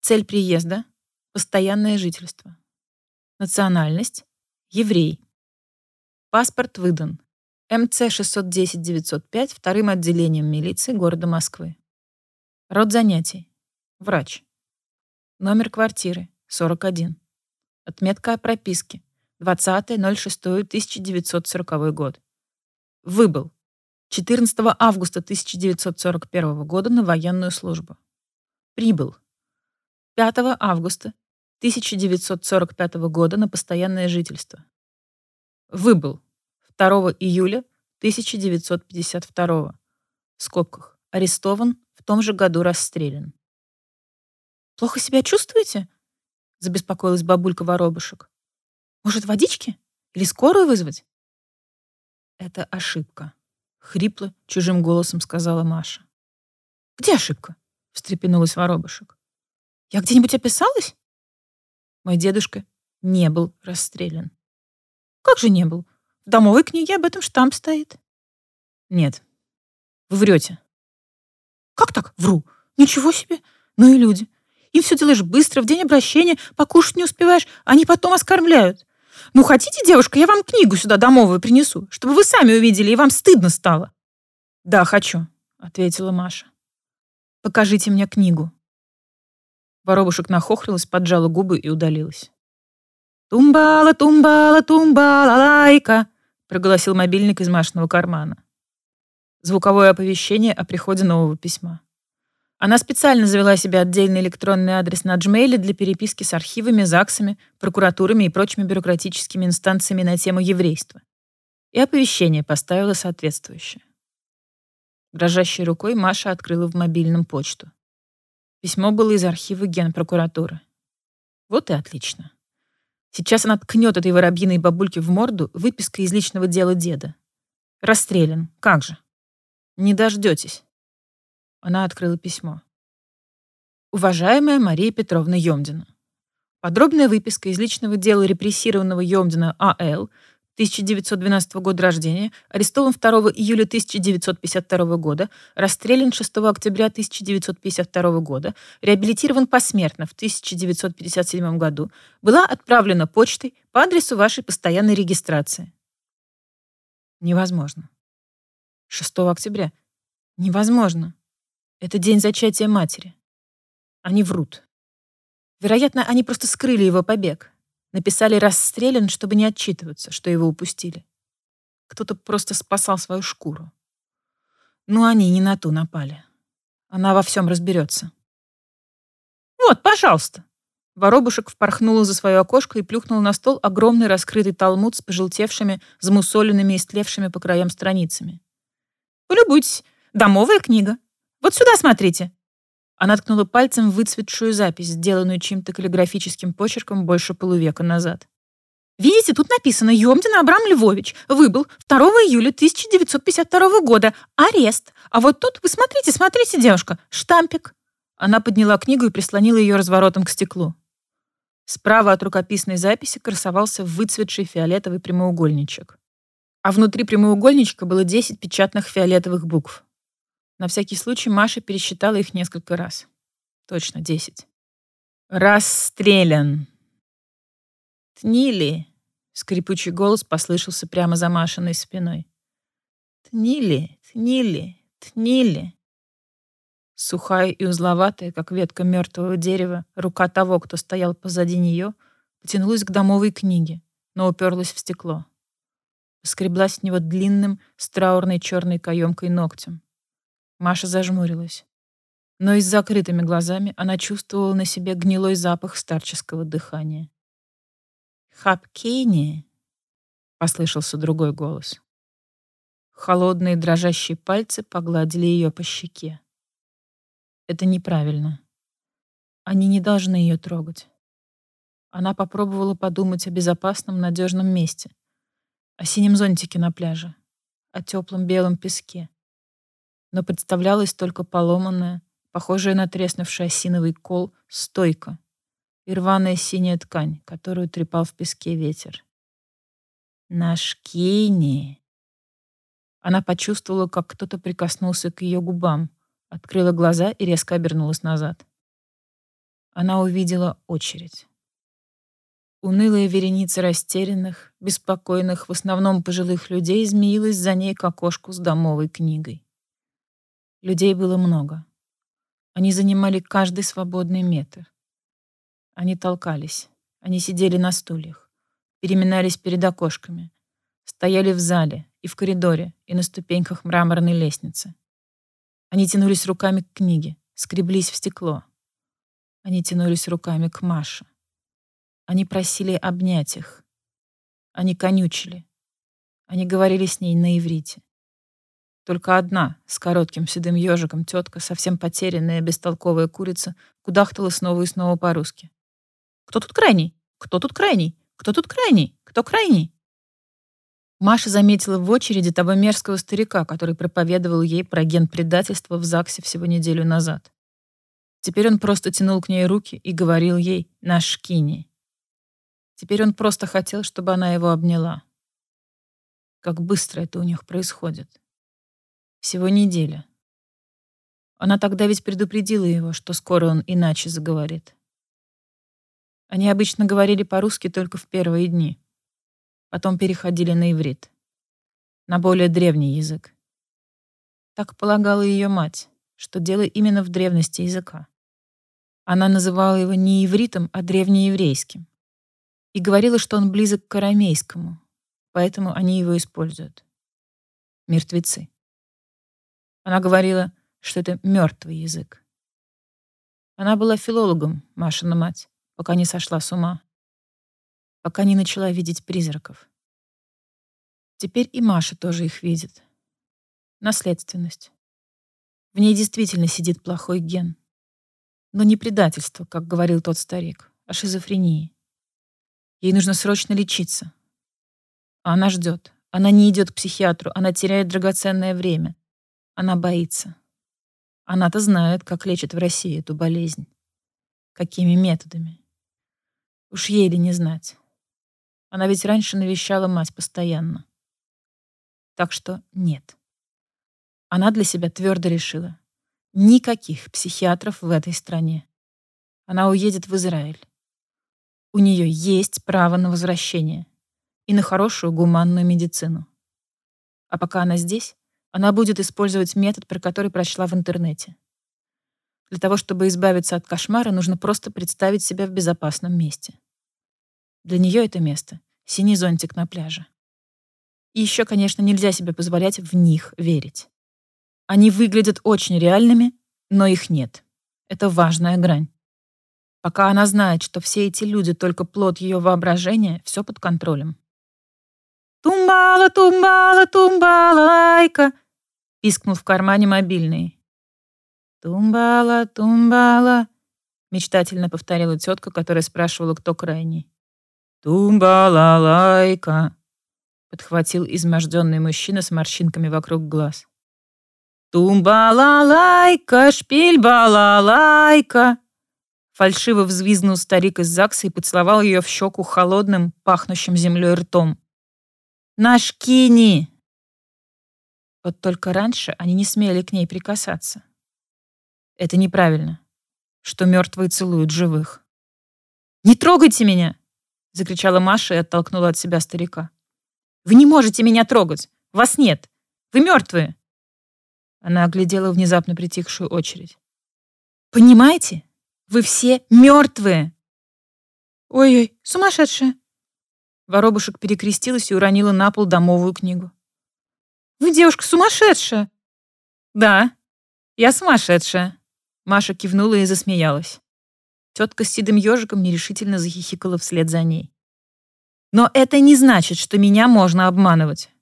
Цель приезда – постоянное жительство. Национальность – еврей. Паспорт выдан. МЦ 610-905 вторым отделением милиции города Москвы. Род занятий. Врач. Номер квартиры 41. Отметка о прописке 20.06.1940 год. Выбыл 14 августа 1941 года на военную службу. Прибыл 5 августа 1945 года на постоянное жительство. Выбыл 2 июля 1952 в скобках. Арестован, в том же году расстрелян. «Плохо себя чувствуете?» — забеспокоилась бабулька воробушек. «Может, водички? Или скорую вызвать?» «Это ошибка», — хрипло, чужим голосом сказала Маша. «Где ошибка?» — встрепенулась воробушек. «Я где-нибудь описалась?» Мой дедушка не был расстрелян. Как же не был? В домовой книге об этом штамп стоит. Нет. Вы врете. Как так? Вру. Ничего себе. Ну и люди. Им все делаешь быстро, в день обращения, покушать не успеваешь, они потом оскорбляют. Ну, хотите, девушка, я вам книгу сюда домовую принесу, чтобы вы сами увидели, и вам стыдно стало. Да, хочу, ответила Маша. Покажите мне книгу. Воробушек нахохлилась, поджала губы и удалилась. «Тумбала, тумбала, тумбала, лайка!» проголосил мобильник из Машиного кармана. Звуковое оповещение о приходе нового письма. Она специально завела себе отдельный электронный адрес на Gmail для переписки с архивами, ЗАГСами, прокуратурами и прочими бюрократическими инстанциями на тему еврейства. И оповещение поставила соответствующее. Дрожащей рукой Маша открыла в мобильном почту. Письмо было из архива Генпрокуратуры. Вот и отлично. Сейчас она ткнет этой воробьиной бабульке в морду выписка из личного дела деда. Расстрелян. Как же? Не дождетесь. Она открыла письмо. Уважаемая Мария Петровна Йомдина. Подробная выписка из личного дела репрессированного Йомдина А.Л. 1912 года рождения, арестован 2 июля 1952 года, расстрелян 6 октября 1952 года, реабилитирован посмертно в 1957 году, была отправлена почтой по адресу вашей постоянной регистрации. Невозможно. 6 октября. Невозможно. Это день зачатия матери. Они врут. Вероятно, они просто скрыли его побег. Написали «расстрелян», чтобы не отчитываться, что его упустили. Кто-то просто спасал свою шкуру. Но они не на ту напали. Она во всем разберется. «Вот, пожалуйста!» Воробушек впорхнула за свое окошко и плюхнула на стол огромный раскрытый талмуд с пожелтевшими, замусоленными и стлевшими по краям страницами. «Полюбуйтесь, домовая книга. Вот сюда смотрите!» Она ткнула пальцем в выцветшую запись, сделанную чьим-то каллиграфическим почерком больше полувека назад. Видите, тут написано «Емдин Абрам Львович. Выбыл 2 июля 1952 года. Арест. А вот тут, вы смотрите, смотрите, девушка, штампик». Она подняла книгу и прислонила ее разворотом к стеклу. Справа от рукописной записи красовался выцветший фиолетовый прямоугольничек. А внутри прямоугольничка было 10 печатных фиолетовых букв. На всякий случай Маша пересчитала их несколько раз. Точно, 10. «Расстрелян!» «Тнили!» — скрипучий голос послышался прямо за Машиной спиной. «Тнили, тнили, тнили!» Сухая и узловатая, как ветка мертвого дерева, рука того, кто стоял позади нее, потянулась к домовой книге, но уперлась в стекло. Скреблась с него длинным, с траурной черной каемкой ногтем. Маша зажмурилась. Но и с закрытыми глазами она чувствовала на себе гнилой запах старческого дыхания. «Хапкини!» — послышался другой голос. Холодные дрожащие пальцы погладили ее по щеке. Это неправильно. Они не должны ее трогать. Она попробовала подумать о безопасном, надежном месте, о синем зонтике на пляже, о теплом белом песке. Но представлялась только поломанная, похожая на треснувший осиновый кол, стойка и рваная синяя ткань, которую трепал в песке ветер. «Наш Кенни!» Она почувствовала, как кто-то прикоснулся к ее губам, открыла глаза и резко обернулась назад. Она увидела очередь. Унылая вереница растерянных, беспокойных, в основном пожилых людей змеилась за ней к окошку с домовой книгой. Людей было много. Они занимали каждый свободный метр. Они толкались, они сидели на стульях, переминались перед окошками, стояли в зале и в коридоре, и на ступеньках мраморной лестницы. Они тянулись руками к книге, скреблись в стекло. Они тянулись руками к Маше. Они просили обнять их. Они конючили. Они говорили с ней на иврите. Только одна, с коротким седым ежиком, тетка, совсем потерянная, бестолковая курица, кудахтала снова и снова по-русски. «Кто тут крайний? Кто тут крайний? Кто тут крайний? Кто крайний?» Маша заметила в очереди того мерзкого старика, который проповедовал ей про ген предательства в ЗАГСе всего неделю назад. Теперь он просто тянул к ней руки и говорил ей «наш Кини». Теперь он просто хотел, чтобы она его обняла. Как быстро это у них происходит. Всего неделя. Она тогда ведь предупредила его, что скоро он иначе заговорит. Они обычно говорили по-русски только в первые дни. Потом переходили на иврит. На более древний язык. Так полагала ее мать, что дело именно в древности языка. Она называла его не ивритом, а древнееврейским. И говорила, что он близок к арамейскому, поэтому они его используют. Мертвецы. Она говорила, что это мертвый язык. Она была филологом, Машина мать, пока не сошла с ума, пока не начала видеть призраков. Теперь и Маша тоже их видит. Наследственность. В ней действительно сидит плохой ген. Но не предательство, как говорил тот старик, а шизофрения. Ей нужно срочно лечиться. А она ждет. Она не идет к психиатру, она теряет драгоценное время. Она боится. Она-то знает, как лечат в России эту болезнь. Какими методами. Уж ей ли не знать. Она ведь раньше навещала мать постоянно. Так что нет. Она для себя твердо решила. Никаких психиатров в этой стране. Она уедет в Израиль. У нее есть право на возвращение и на хорошую гуманную медицину. А пока она здесь, она будет использовать метод, про который прочла в интернете. Для того, чтобы избавиться от кошмара, нужно просто представить себя в безопасном месте. Для нее это место — синий зонтик на пляже. И еще, конечно, нельзя себе позволять в них верить. Они выглядят очень реальными, но их нет. Это важная грань. Пока она знает, что все эти люди только плод ее воображения, все под контролем. «Тумбала, тумбала, тумбала, лайка!» Пискнул в кармане мобильный. «Тумбала, тумбала», — мечтательно повторила тетка, которая спрашивала, кто крайний. Тумбалалайка, подхватил изможденный мужчина с морщинками вокруг глаз. Тумбалалайка, шпиль-балалайка. Фальшиво взвизгнул старик из ЗАГСа и поцеловал ее в щеку холодным, пахнущим землей ртом. «Наш Кини!» Вот только раньше они не смели к ней прикасаться. Это неправильно, что мертвые целуют живых. «Не трогайте меня!» — закричала Маша и оттолкнула от себя старика. «Вы не можете меня трогать! Вас нет! Вы мертвые!» Она оглядела внезапно притихшую очередь. «Понимаете? Вы все мертвые!» «Ой-ой, сумасшедшая!» Воробушек перекрестилась и уронила на пол домовую книгу. «Вы девушка сумасшедшая!» «Да, я сумасшедшая!» Маша кивнула и засмеялась. Тетка с седым ежиком нерешительно захихикала вслед за ней. «Но это не значит, что меня можно обманывать.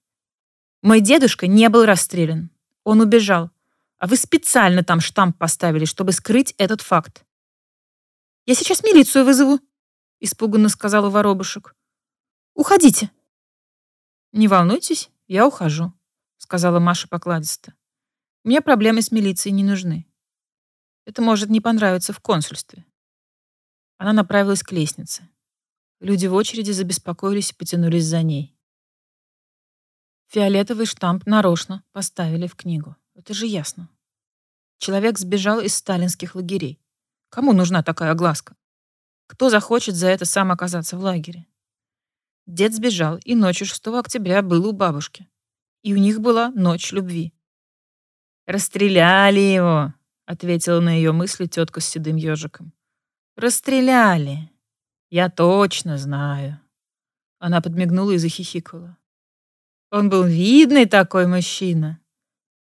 Мой дедушка не был расстрелян. Он убежал. А вы специально там штамп поставили, чтобы скрыть этот факт. «Я сейчас милицию вызову», — испуганно сказала воробушек. «Уходите». «Не волнуйтесь, я ухожу», — сказала Маша покладисто. «Мне проблемы с милицией не нужны. Это может не понравиться в консульстве». Она направилась к лестнице. Люди в очереди забеспокоились и потянулись за ней. Фиолетовый штамп нарочно поставили в книгу. Это же ясно. Человек сбежал из сталинских лагерей. Кому нужна такая огласка? Кто захочет за это сам оказаться в лагере? Дед сбежал, и ночью 6 октября был у бабушки. И у них была ночь любви. «Расстреляли его», — ответила на ее мысли тетка с седым ежиком. «Расстреляли. Я точно знаю». Она подмигнула и захихикала. Он был видный такой мужчина.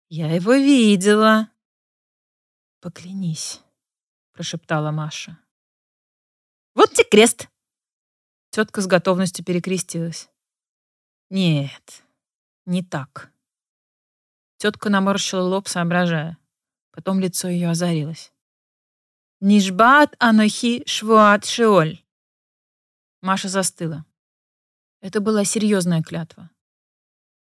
Я его видела. Поклянись прошептала Маша. Вот тебе крест. Тетка с готовностью перекрестилась. Нет, не так. Тетка наморщила лоб, соображая. Потом лицо ее озарилось. Нишбат анохи швуат шиоль. Маша застыла. Это была серьезная клятва.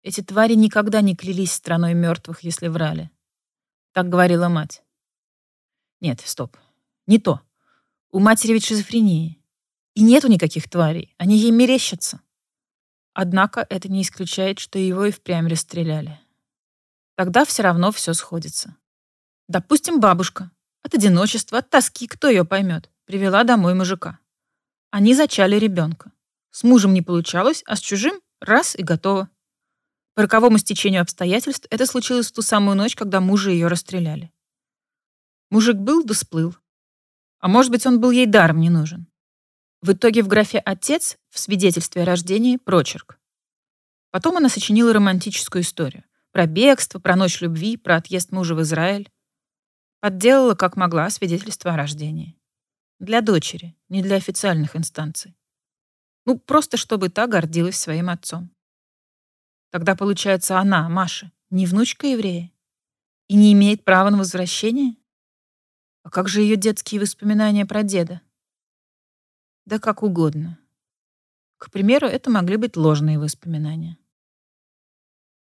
Эти твари никогда не клялись страной мертвых, если врали. Так говорила мать. Нет, стоп. Не то. У матери ведь шизофрения. И нету никаких тварей, они ей мерещатся. Однако это не исключает, что его и впрямь расстреляли. Тогда все равно все сходится. Допустим, бабушка. От одиночества, от тоски, кто ее поймет, привела домой мужика. Они зачали ребенка. С мужем не получалось, а с чужим — раз и готово. По роковому стечению обстоятельств это случилось в ту самую ночь, когда мужа ее расстреляли. Мужик был да сплыл. А может быть, он был ей даром не нужен. В итоге в графе «отец» в свидетельстве о рождении прочерк. Потом она сочинила романтическую историю. Про бегство, про ночь любви, про отъезд мужа в Израиль. Подделала, как могла, свидетельство о рождении. Для дочери, не для официальных инстанций. Ну, просто чтобы та гордилась своим отцом. Тогда, получается, она, Маша, не внучка еврея и не имеет права на возвращение? А как же ее детские воспоминания про деда? Да как угодно. К примеру, это могли быть ложные воспоминания.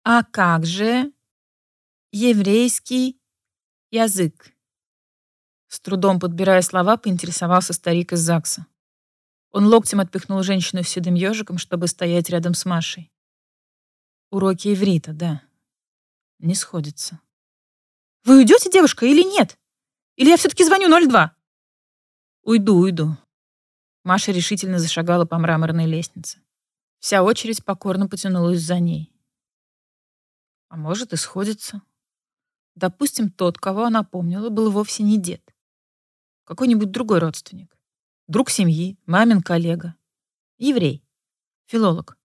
А как же еврейский язык? С трудом подбирая слова, поинтересовался старик из ЗАГСа. Он локтем отпихнул женщину с седым ежиком, чтобы стоять рядом с Машей. Уроки иврита, да. Не сходится. «Вы уйдете, девушка, или нет?» Или я все-таки звоню 02?» «Уйду, уйду». Маша решительно зашагала по мраморной лестнице. Вся очередь покорно потянулась за ней. А может, и сходится. Допустим, тот, кого она помнила, был вовсе не дед. Какой-нибудь другой родственник. Друг семьи, мамин коллега. Еврей. Филолог.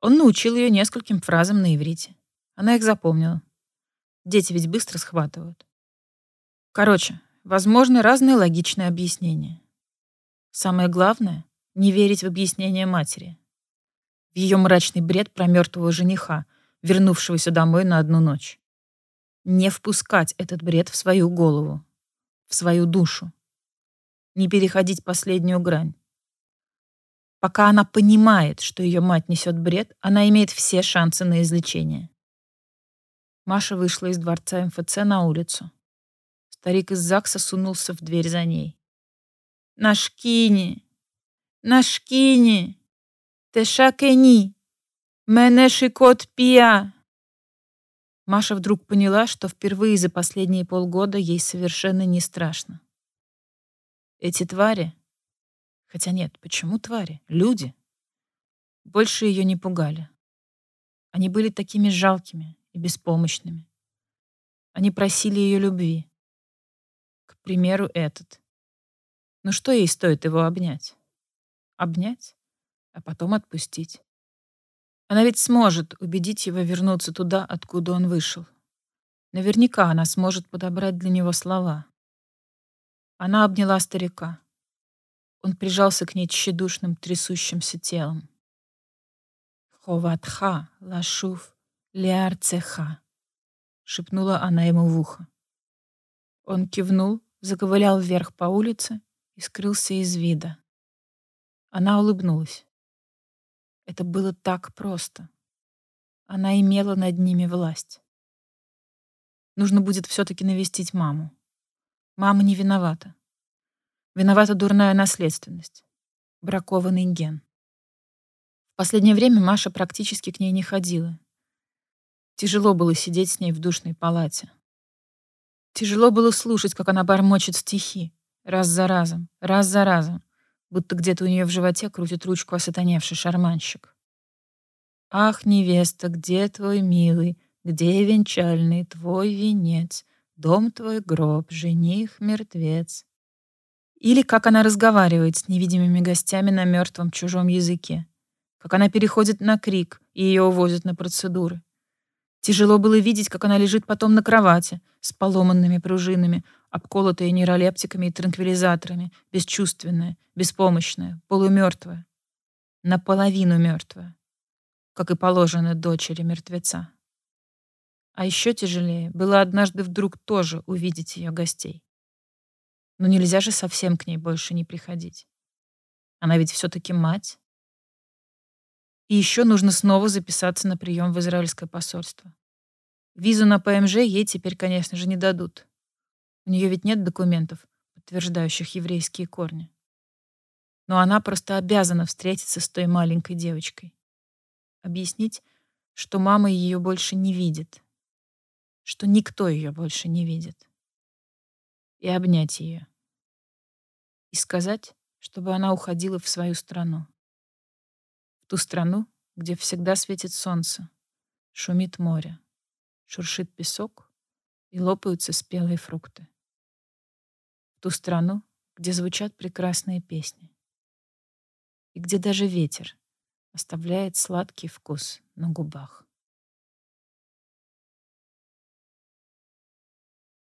Он научил ее нескольким фразам на иврите. Она их запомнила. Дети ведь быстро схватывают. Короче, возможны разные логичные объяснения. Самое главное — не верить в объяснение матери. В ее мрачный бред про мертвого жениха, вернувшегося домой на одну ночь. Не впускать этот бред в свою голову, в свою душу. Не переходить последнюю грань. Пока она понимает, что ее мать несет бред, она имеет все шансы на излечение. Маша вышла из дворца МФЦ на улицу. Старик из ЗАГСа сунулся в дверь за ней. «Нашкини! Нашкини! Тешакени! Менеши кот пия!» Маша вдруг поняла, что впервые за последние полгода ей совершенно не страшно. Эти твари Хотя нет, почему твари? Люди. Больше ее не пугали. Они были такими жалкими и беспомощными. Они просили ее любви. К примеру, этот. Ну что ей стоит его обнять? Обнять, а потом отпустить. Она ведь сможет убедить его вернуться туда, откуда он вышел. Наверняка она сможет подобрать для него слова. Она обняла старика. Он прижался к ней тщедушным, трясущимся телом. «Ховатха, лашув, лиарцеха», — шепнула она ему в ухо. Он кивнул, заковылял вверх по улице и скрылся из вида. Она улыбнулась. Это было так просто. Она имела над ними власть. Нужно будет все-таки навестить маму. Мама не виновата. Виновата дурная наследственность. Бракованный ген. В последнее время Маша практически к ней не ходила. Тяжело было сидеть с ней в душной палате. Тяжело было слушать, как она бормочет стихи, раз за разом, раз за разом, будто где-то у нее в животе крутит ручку осатаневший шарманщик. «Ах, невеста, где твой милый, где венчальный твой венец, дом твой гроб, жених мертвец?» Или как она разговаривает с невидимыми гостями на мертвом чужом языке. Как она переходит на крик, и ее увозят на процедуры. Тяжело было видеть, как она лежит потом на кровати с поломанными пружинами, обколотая нейролептиками и транквилизаторами, бесчувственная, беспомощная, полумертвая. Наполовину мертвая, как и положено дочери мертвеца. А еще тяжелее было однажды вдруг тоже увидеть ее гостей. Но нельзя же совсем к ней больше не приходить. Она ведь все-таки мать. И еще нужно снова записаться на прием в израильское посольство. Визу на ПМЖ ей теперь, конечно же, не дадут. У нее ведь нет документов, подтверждающих еврейские корни. Но она просто обязана встретиться с той маленькой девочкой. Объяснить, что мама ее больше не видит. Что никто ее больше не видит и обнять ее. И сказать, чтобы она уходила в свою страну. В ту страну, где всегда светит солнце, шумит море, шуршит песок и лопаются спелые фрукты. Ту страну, где звучат прекрасные песни. И где даже ветер оставляет сладкий вкус на губах.